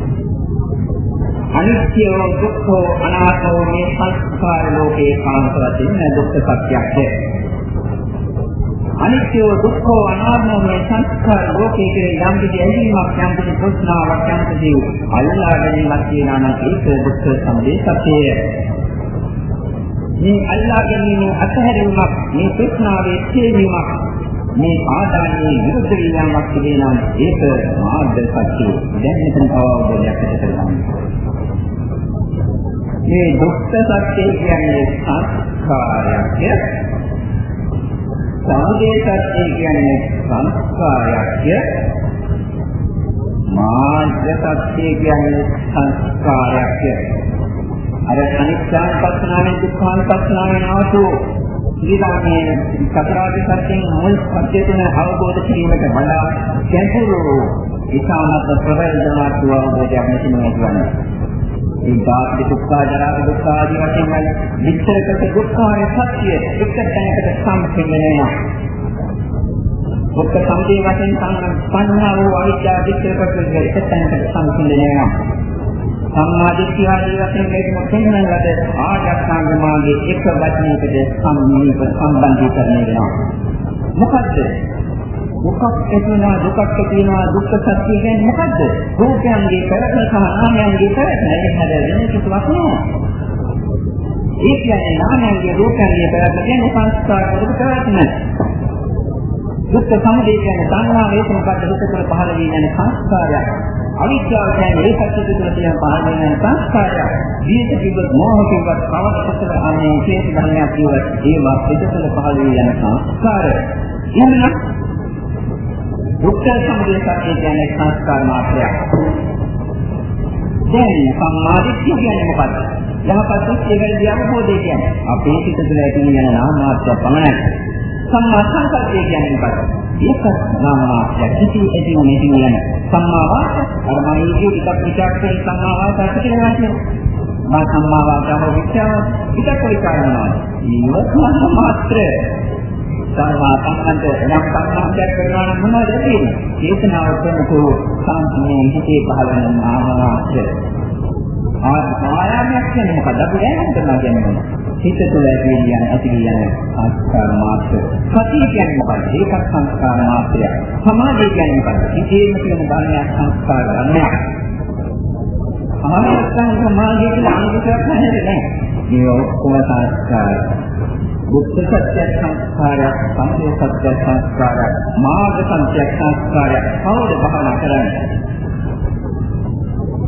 අනිත්‍ය දුක්ඛ අනාත්ම මේ සංස්කාර ලෝකේ කාන්ත වශයෙන් දුක්ඛ සත්‍යයක්. අනිත්‍ය දුක්ඛ අනාත්ම මේ සංස්කාර ලෝකේ කියන යම් කිසි ඇලීමක් යම් කිසි ප්‍රශ්නාවක් යම් කිසි අල්ලා ගැනීමක් කියනවා නම් ඒක දුක්ඛ සමුදය සත්‍යය. මේ අල්ලා ගැනීම අතහැරීමක් මේ ප්‍රශ්නාවේ තේමීමක් මේ ආදානයේ විරුද්ධ වීමක් කියනවා ඒක මාර්ග සත්‍යය. දැන් මෙතන තව අවබෝධයක් ඇති කරගන්න. මේ දුක්ඛ සත්‍ය කියන්නේ සංස්කාරයක්. සමුදය සත්‍ය කියන්නේ සංස්කාරයක්. මාර්ග සත්‍ය කියන්නේ සංස්කාරයක්. අර අනිත්‍යංපස්සනාවෙන් දුක්ඛාංපස්සනාවෙන් ආවතු ඊළඟේ චතුරාර්ය සත්‍යයෙන් මුල් සත්‍ය තුන අවබෝධ කිරීමට වඩා ගැඹුරු ඉතාමත් ප්‍රවේදනාත්මක අවබෝධයක් මෙතන ලැබෙනවා. ඒ ධාතු දුක්ඛ ජරා දුක්ඛ ආදී වශයෙන් විස්තරකට දුක්ඛාය සත්‍ය එක තැනකට සම්පූර්ණ දුක්ඛ සමුදය වශයෙන් සංඥා වූ අවිද්‍යාව විස්තරකට එක තැනකට සම්පූර්ණ වෙනවා. සම්මාදිට්ඨිය ආදී වශයෙන් මේක මොකෙන්ද ලද ආජාත්කාංග මාර්ගයේ එක වචනයකට සම්මීප සම්බන්ධීකරණය වෙනවා. මොකද්ද? දුකක් ඇතිවෙනවා දුකක් ඇතිවෙනවා දුක්ඛ සත්‍ය කියන්නේ මොකද්ද? රූපයන්ගේ පැවැත්ම සහ නාමයන්ගේ පැවැත්ම. ඒක හැද වෙන කිසිවක් නෑ. ඒ කියන්නේ නාමයන්ගේ රූපයන්ගේ පැවැත්ම කියන්නේ සංස්කාරවලට පැවැත්ම. දුක්ඛ සමුදය කියන්නේ සංඥා වේස මොකද්ද දුක තුළ පහළ වී යන සංස්කාරයක්. අවිද්‍යාව කියන්නේ ඒ සත්‍ය තුළ තියෙන පහළ වෙන සංස්කාරය. දීත කිව්වොත් මෝහ කිව්වොත් කවදකටද අනේ ශේෂ ධර්මයක් කිව්වොත් ඒවා පිටතල පහළ වී යන සංස්කාරය. එහෙනම් දුක්ඛ සමුදය සත්‍ය කියන්නේ සංස්කාර මාත්‍රයක්. දැන් සම්මාදිට්ඨිය කියන්නේ මොකක්ද? යහපත් ඒකට අවබෝධය කියන්නේ අපේ සිත තුළ ඇති වෙන නාම මාත්‍ර පමණයි. සම්මා සංකල්පය කියන්නේ මොකක්ද? ඒක නාම මාත්‍ර කිසි ඇති නැති වෙන සම්මා වාච අර මම ඊයේ ටිකක් විචාරකේ සම්මා වාච කියලා කියනවා. මා සම්මා වාචාව විචාර ටිකක් විචාරනවා. මේක මාත්‍ර සම්මා සම්බන්ධ යම් සම්බන්ධයක් කරනවා නම් මොනවද තියෙන්නේ? චේතනාව කරනකෝ සාන්තියේ හිතේ පහළ වෙන නාම මාත්‍ර ආයාමයක් කියන්නේ මොකද? අපි දැනගන්න කරනවා කියන්නේ හිත තුළ ඇති කියන ඇති කියන සංස්කාර මාත්‍ර. සතිය කියන්නේ මොකද? ඒකත් සංස්කාර මාත්‍රයක්. සමාධිය කියන්නේ මොකද? හිතේම තියෙන ධර්මයක් සංස්කාර ධර්මයක්. සමාධිය සමාධිය කියලා අනිත්‍යයක් නැහැ. මේ ඔක්කොම සංස්කාර. බුද්ධ සත්‍ය සංස්කාරයක්, සම්පේ සත්‍ය සංස්කාරයක්, මාර්ග සත්‍ය සංස්කාරයක්. කවුද භාවනා කරන්නේ?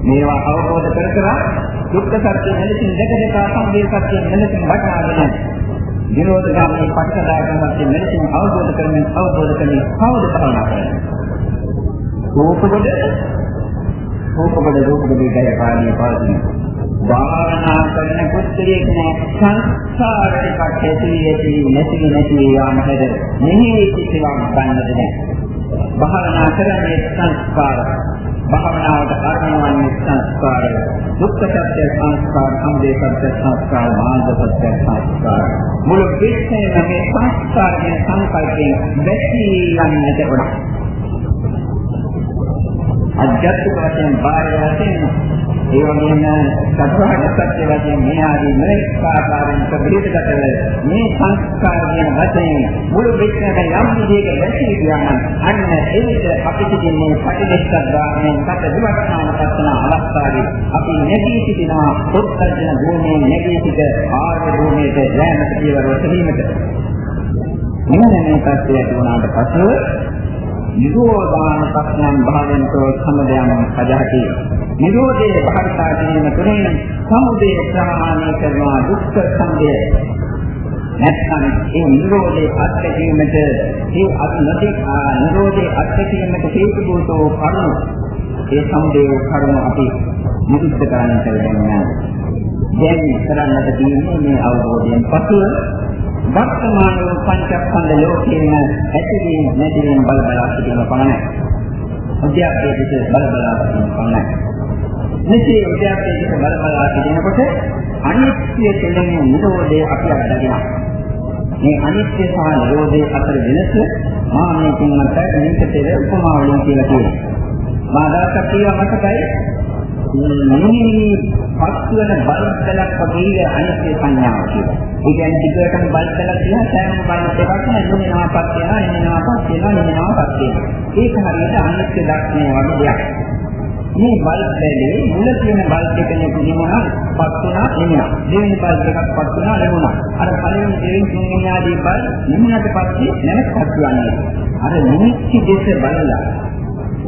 මේවා අවබෝධ කර කර දුක්ඛ සත්‍ය මෙලෙසින් දැක දැක සම්බේ සත්‍ය මෙලෙසින් වටහාගෙන විරෝධ ගාමී පටිසදායක සත්‍ය මෙලෙසින් අවබෝධ කරමින් අවබෝධ කරමින් කවුද භාවනා කරන්නේ රූපබද රූපබද රූපබද ගය පාණිය පාදින භාවනා කරන පුත්‍රයෙක් නෑ සංස්කාරයකට ඇති ඇති නැති නැති යාම හැද මෙහි කිසිවක් ගන්නද නෑ භාවනා කරන්නේ සංස්කාරය භාවනාවට කාරණාවන්නේ සංස්කාරය. දුක්ඛ සත්‍ය සංස්කාර, සමුදය සත්‍ය සංස්කාර, මාර්ග සත්‍ය සංස්කාර. මුළු විශ්වයේම මේ සංස්කාරයේ සංකල්පයෙන් වැටී යන්නට ඕන. අධ්‍යාත්මික වශයෙන් බාහිර වශයෙන් ඒ වගේම සතරහට සත්‍ය වශයෙන් මේ ආදී මෙලෙස් ආකාරයෙන් ප්‍රතිපදකව මේ සංස්කාර කියන වචනේ මුළු විශ්වයට යම් විදිහක වැටී ගියා අන්න ඒකට අපි සිටින්නේ පටිච්චසමුප්පාදයෙන් කට විවස්ථාන පස්සන අවස්ථාවේ අපි නැගී සිටිනවා උත්තරජන භූමියේ නැගී සිට ආර්ය භූමියට යෑමට පියවර වසීමට මෙන්න මේ තත්ත්වයට වුණාට පසු නිරෝධාන ප්‍රඥාන් භාවෙන්තෝ සම්දයන් අජහති නිරෝධයේ භාවිතා කිරීම තුළින් සමුදය ප්‍රහාණය කරනවා දුක්ඛ සමුදය නැත්නම් ඒ නිරෝධයේ අත්දැකීමට ඒ අත්නති නිරෝධයේ අත්දැකීමට හේතු බෝතෝ කරුණු ඒ සමුදය කරුණු අපි නිරුද්ධ කරන්නට වෙනවා දැන් කරන්නට තියෙන්නේ මේ අවබෝධයෙන් පසුව වර්තමාන වූ පංචස්කන්ධ ලෝකයේම ඇතිවීම නැතිවීම බල බලා සිටීම පමණයි. උද්‍යාපයේ දෙස බල බලා සිටීම පමණයි. මෙසේ උද්‍යාපයේ දෙස බල බලා සිටිනකොට අනිත්‍ය දෙලෙන නිරෝධය අපි අත්දකිනවා. මේ අනිත්‍ය සහ නිරෝධය අතර වෙනස මා මේ කින්මත් මේක පෙර උපමා වලින් කියලා කියනවා. මා දායක කියවා මතකයි මේ පස්වන බලතලක් වගේ අනිත්‍ය සංඥාව කියලා. ඒ කියන්නේ ටිකටම බලතලක් කියලා සෑම බලයක් එකක් නෙමෙනාපත් වෙනවා, නෙමෙනාපත් වෙනවා, නෙමෙනාපත් වෙනවා. ඒක හරියට අනිත්‍ය දක්ෂණය වගේ දෙයක්. මේ බලතලේ මුල තියෙන බල් දෙක නෙමෙනවා, පත් වෙනා නෙමෙනවා. දෙවෙනි බල් දෙකක් පත් වෙනා නෙමෙනවා. අර පළවෙනි දෙවෙනි තුන්වෙනි ආදී බල් නෙමෙනාට පස්සේ නැවතත් යන්නේ. අර නිමිති දෙස බලලා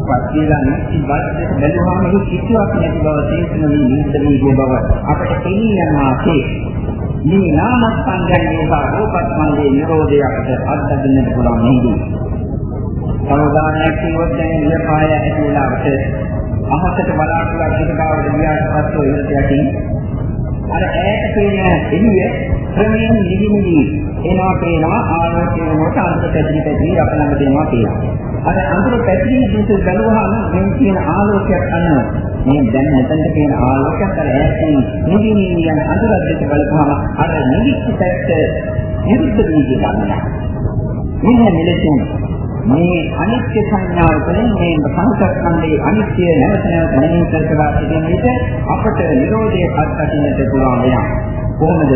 පස්තිලා නැති බද්දට බැලුවාම මේ කිසිවක් නැති බව තේරුම් මේ නිද්දේ බව අපට තේිය යනවා මේ නාමස්කන්ධයන් නිසා රූපස්කන්ධයේ නිරෝධය අපට අත්දකින්නට පුළුවන් නේද? සමුදානයක් කිව්වොත් දැන් ඉලපාය ඇති වෙලාවට අහසට බලාපොරොත්තු අධිකාවට ගියාට පස්සේ ඉලට යටින් අර ඈත තියෙන එළිය ක්‍රමයෙන් නිදිමිදි එනවා පේනවා ආලෝකයේ මොකද අන්ත පැතිරි පැතිරි අප ළඟ දෙනවා කියලා. අර අඳුර පැතිරී දිස බැලුවාම මේ කියන ආලෝකයක් අන්න මේ දැන් මෙතනට කියන ආලෝකයක් අර ඈතින් නිදි නියන අඳුරක් දෙක බලපුවාම අර නිදිච්ච පැත්ත නිරුද්ධ වී ගන්නවා. මෙන්න මෙලෙසින් මේ අනිත්‍ය සංඥාව තුළින් මේ සංස්කන්ධයේ අනිත්‍ය නැවත නැවත මෙනෙහි කර කර සිටින විට අපට නිරෝධය අත්දකින්නට පුළුවන් වෙනවා. කොහොමද?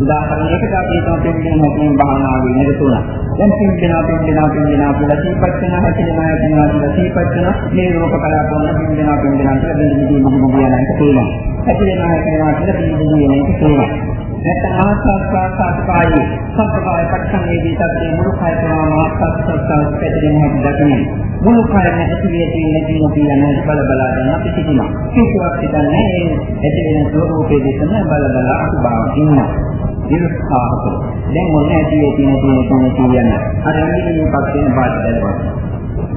උදාහරණයකට අපි හිතමු පිළිගෙන මොකෙන් භාවනාවේ නිරතුණා. දැන් පිළිගෙනා පිළිගෙනා පිළිගෙනා කියලා සීපත් වෙන හැකියාව හැකියාව කියලා සීපත් වෙන මේ රූප කලාපවල පිළිගෙනා පිළිගෙනා කියලා බින්දු බින්දු බින්දු යන එක තියෙනවා. හැකියාව හැකියාව කියලා බින්දු බින්දු යන එක තියෙනවා. නැත්නම් ආස්වාද ප්‍රාසාදකාරී සම්පකාය පරිසංවේදී තත්ත්වයේ මුළු කය ප්‍රමාණ ආස්වාද ප්‍රාසාද පැතිරෙන හැටි දකින්නේ. මුළු කයම ඇතුලේ තියෙන නැති නැති යන බල බල දැන් අපි සිටිනවා. කිසිවක් හිතන්නේ ඇති වෙන ස්වરૂපයේ දෙසන බල බල අසුභාව ඉන්නවා. ඉරස්ථාපක. දැන් මොන ඇති තියෙන තියෙන තියෙන කියන අර නිමිතිපත් වෙන පාඩ දැලවා.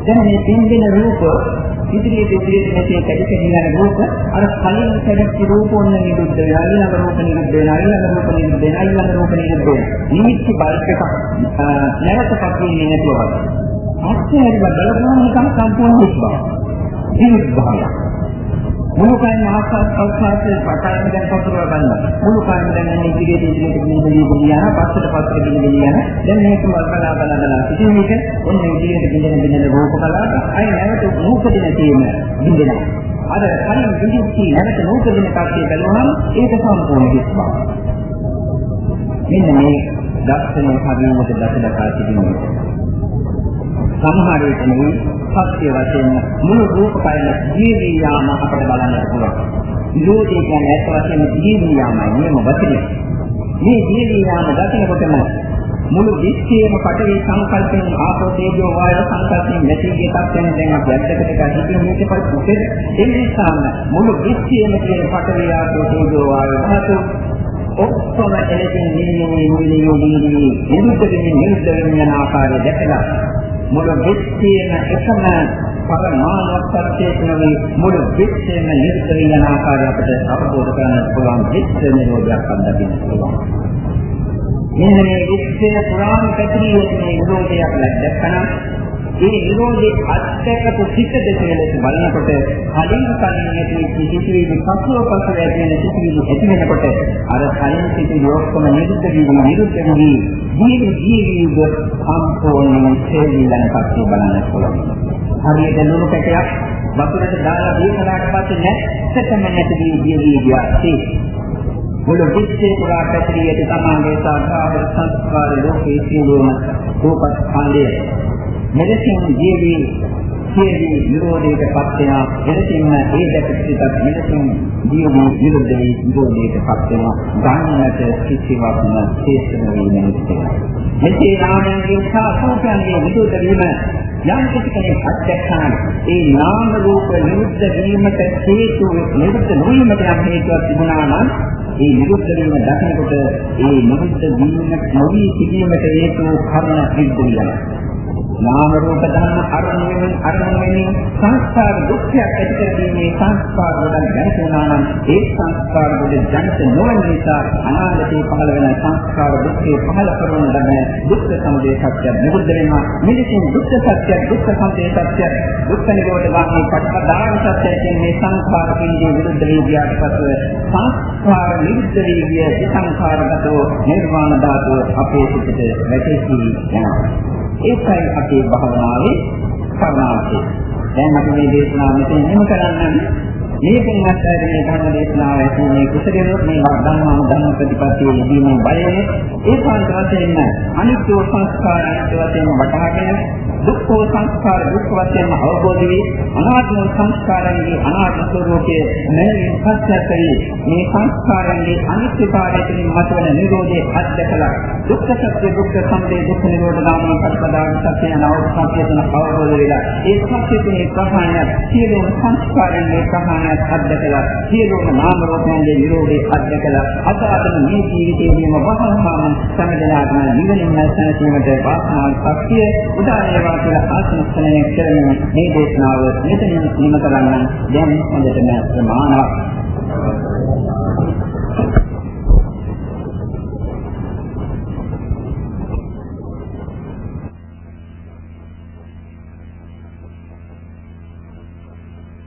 දැන් මේ පින්දින රූප ඉදිරියට ඉදිරියට නැති කැඩි යන රූප අර කලින් කැඩච්ච රූප ඔන්න නිරුද්ධ වෙනවා. ඊළඟ රූප නිරුද්ධ වෙනවා. ඊළඟ රූප නිරුද්ධ වෙනවා. ඊළඟ රූප නිරුද්ධ වෙනවා. නිමිති බල්ක් එකක් නැවතපත් වෙන්නේ නැතුව අත්‍යවශ්‍ය බලපෑම නිකන් සම්පූර්ණ විශ්වාස විරුද්ධභාවය මුළු කයම ආස්වාද ප්‍රසආසයේ පටන් දැන් පතුරව ගන්නවා. මුළු කයම දැන් ඉදිරියට ඉදිරියට ගෙනියන ගෙනියන පස්සට පස්සට ගෙනියන ගෙනියන දැන් මේක වල්කලා බලා බලා සිටින විට ඔන්න ඉදිරියට ගෙනියන ගෙනියන රූප කලාව අය නැවත රූපදින තියෙන බින්දෙනවා. අර කලින් විදිහට නැවත රූපදින කක්ෂය බැලුවහම ඒක සම්පූර්ණ විස්බා. මෙන්න මේ දර්ශනය හරියට දැකලා සිටිනවා. සමහර විට නෙවෙයි සත්‍ය වශයෙන් මුළු රූප කයන ජීවී යාම අපට බලන්න පුළුවන්. නිරෝධය කියන්නේ ඇත්ත වශයෙන්ම ජීවී යාමයි නියම වචනේ. මේ ජීවී යාම දකිනකොටම මුළු විශ්වයේම පටවි සංකල්පයෙන් ආපෝ තේජෝ වායව සංකල්පයෙන් නැති ගිය තත්ත්වයෙන් දැන් අපි ඇත්තකට කහිතිය මේක පරිපූර්ණ ඒ නිසාම මුළු විශ්වයේම තියෙන පටවි ආපෝ තේජෝ වායව ධාතු ඔක්කොම එලෙසින් නිමිනේ නිමිනේ නිමිනේ නිරුද්ධ වෙමින් නිරුද්ධ වෙමින් යන ආකාරය දැකලා මුළු විශ්වයේම එකම පරමාණු සත්‍යයකම මුළු විශ්වයේම නිර්ත වෙන ආකාරය අපිට අවබෝධ කරගන්න පුළුවන් විශ්ව නිරෝධයක් අත්දකින්න පුළුවන්. මෙන්න මේ විශ්වයේ පුරාණ පැතිරියේ මේ නිරෝධයක් ලැබෙනවා. ඒ නිරෝධයේ අත්‍යකපු සිත දෙකලට බලනකොට කලින් කලින් නැති සිතිවිලි පසුව පසුව ඇති වෙන සිතිවිලි ඇති වෙනකොට අර කලින් සිතිවිලි ඔක්කොම නිරුද්ධ වී නිරුද්ධ වී ජීවි ජීවිද සම්පූර්ණයෙන් තේරිලන කට්ටිය බලන්න පුළුවන්. හරියට ලුණු කැටයක් වතුරට දාලා දීකලාට පස්සේ නැත්තටම නැති වී ජීවි ගියාසේ මුළු විශ්වයේ පුරා පැතිරී ඇති සමාගයේ සාකාර සංස්කාර ලෝකයේ සියලුම රූපස්කන්ධය මෙලෙසින් ජීවි සියලු නිරෝධයටපත් වෙන එලෙසින්ම ඒ දැකපිටත් මෙලෙසින් ජීවි විරුද්ධ වී නිරෝධයටපත් වෙන ගන්නට කිසිවක් නැසේසන වීමෙන් මෙසේ නාමයන්ගේ සාසෝකයන්ගේ විදුත වීම යම් කෙනෙක් අත්දැකන ඒ නාම රූප නිරුද්ධ වීමට හේතු නිරුද්ධ නොවීමට යම් හේතුවක් තිබුණා නම් ඒ නිරුද්ධ වීම දකිනකොට ඒ නිරුද්ධ වීම නොවී සිටීමට හේතු කර්ම සිද්ධ වෙනවා. නාම රූප ධර්ම අරමුණෙන් අරමුණෙන් සංස්කාර දුක්ඛයක් ඇති කරගීමේ සංස්කාර වලින් දැනෙනවා නම් ඒ සංස්කාර වල ජනිත නොවන නිසා අනාගතේ පහළ වෙන සංස්කාර දුක්ඛේ පහළ කරන ලබන දුක්ඛ සමුදය සත්‍ය නිරුද්ධ වෙනවා. මෙලෙසින් දුක්ඛ සත්‍ය දුක්ඛ සමුදය සත්‍ය දුක්ඛ නිරෝධ වාක්‍ය පටිපදාන සත්‍ය කියන්නේ සංස්කාර පිළිදී විරුද්ධ වී ගියාට පසු සංස්කාර නිරුද්ධ වී ගිය සංස්කාරගතෝ නිර්වාණ ධාතුව අපේ සිතට වැටෙති යනවා. ඒකයි අපේ භාවනාවේ පරමාර්ථය. දැන් අපි මේ දේශනාව මෙතන නිම කරන්නේ මේකෙන් අත්හැර මේ ධර්ම දේශනාව ඇතුළේ මේ කුසලයේ මේ ධර්මම ධර්ම ප්‍රතිපත්තියේ යෙදීමේ බලය ඒකාන්ත වශයෙන් අනිත්‍ය සංස්කාර අනිත්‍ය වශයෙන් වටහාගෙන දුක්ඛ සංස්කාර දුක්ඛ වශයෙන් අවබෝධ වී අනාත්ම සංස්කාරයන්ගේ අනාත්ම ස්වરૂපයේ නැරෙන් පස්සකරි මේ සංස්කාරයන්ගේ අනිත්‍යතාවයෙන් මතුවන නිරෝධයේ අත්දකලා දුක්ඛ සත්‍ය දුක්ඛ සමුදය දුක්ඛ නිරෝධ ගාමී පස්පදාන සත්‍ය නවෝත්පත්තියන අවබෝධ වෙලා ඒ සත්‍යයේ ප්‍රහාණය සියලුම සංස්කාරයන්ගේ ප්‍රහාණය අත්දකලා සියලුම නාම රූපයන්ගේ නිරෝධය අත්දකලා අසාතන මේ ජීවිතයේම වහාම සමදනාත්ම නිවනින් නැසනීමට වාසනාවක් ශක්තිය උදා වේවා කියලා ආශිර්වාදනය කරන මේ දේශනාව මෙතනින් නිම කරන්න දැන් හොඳටම ප්‍රමාණවත්.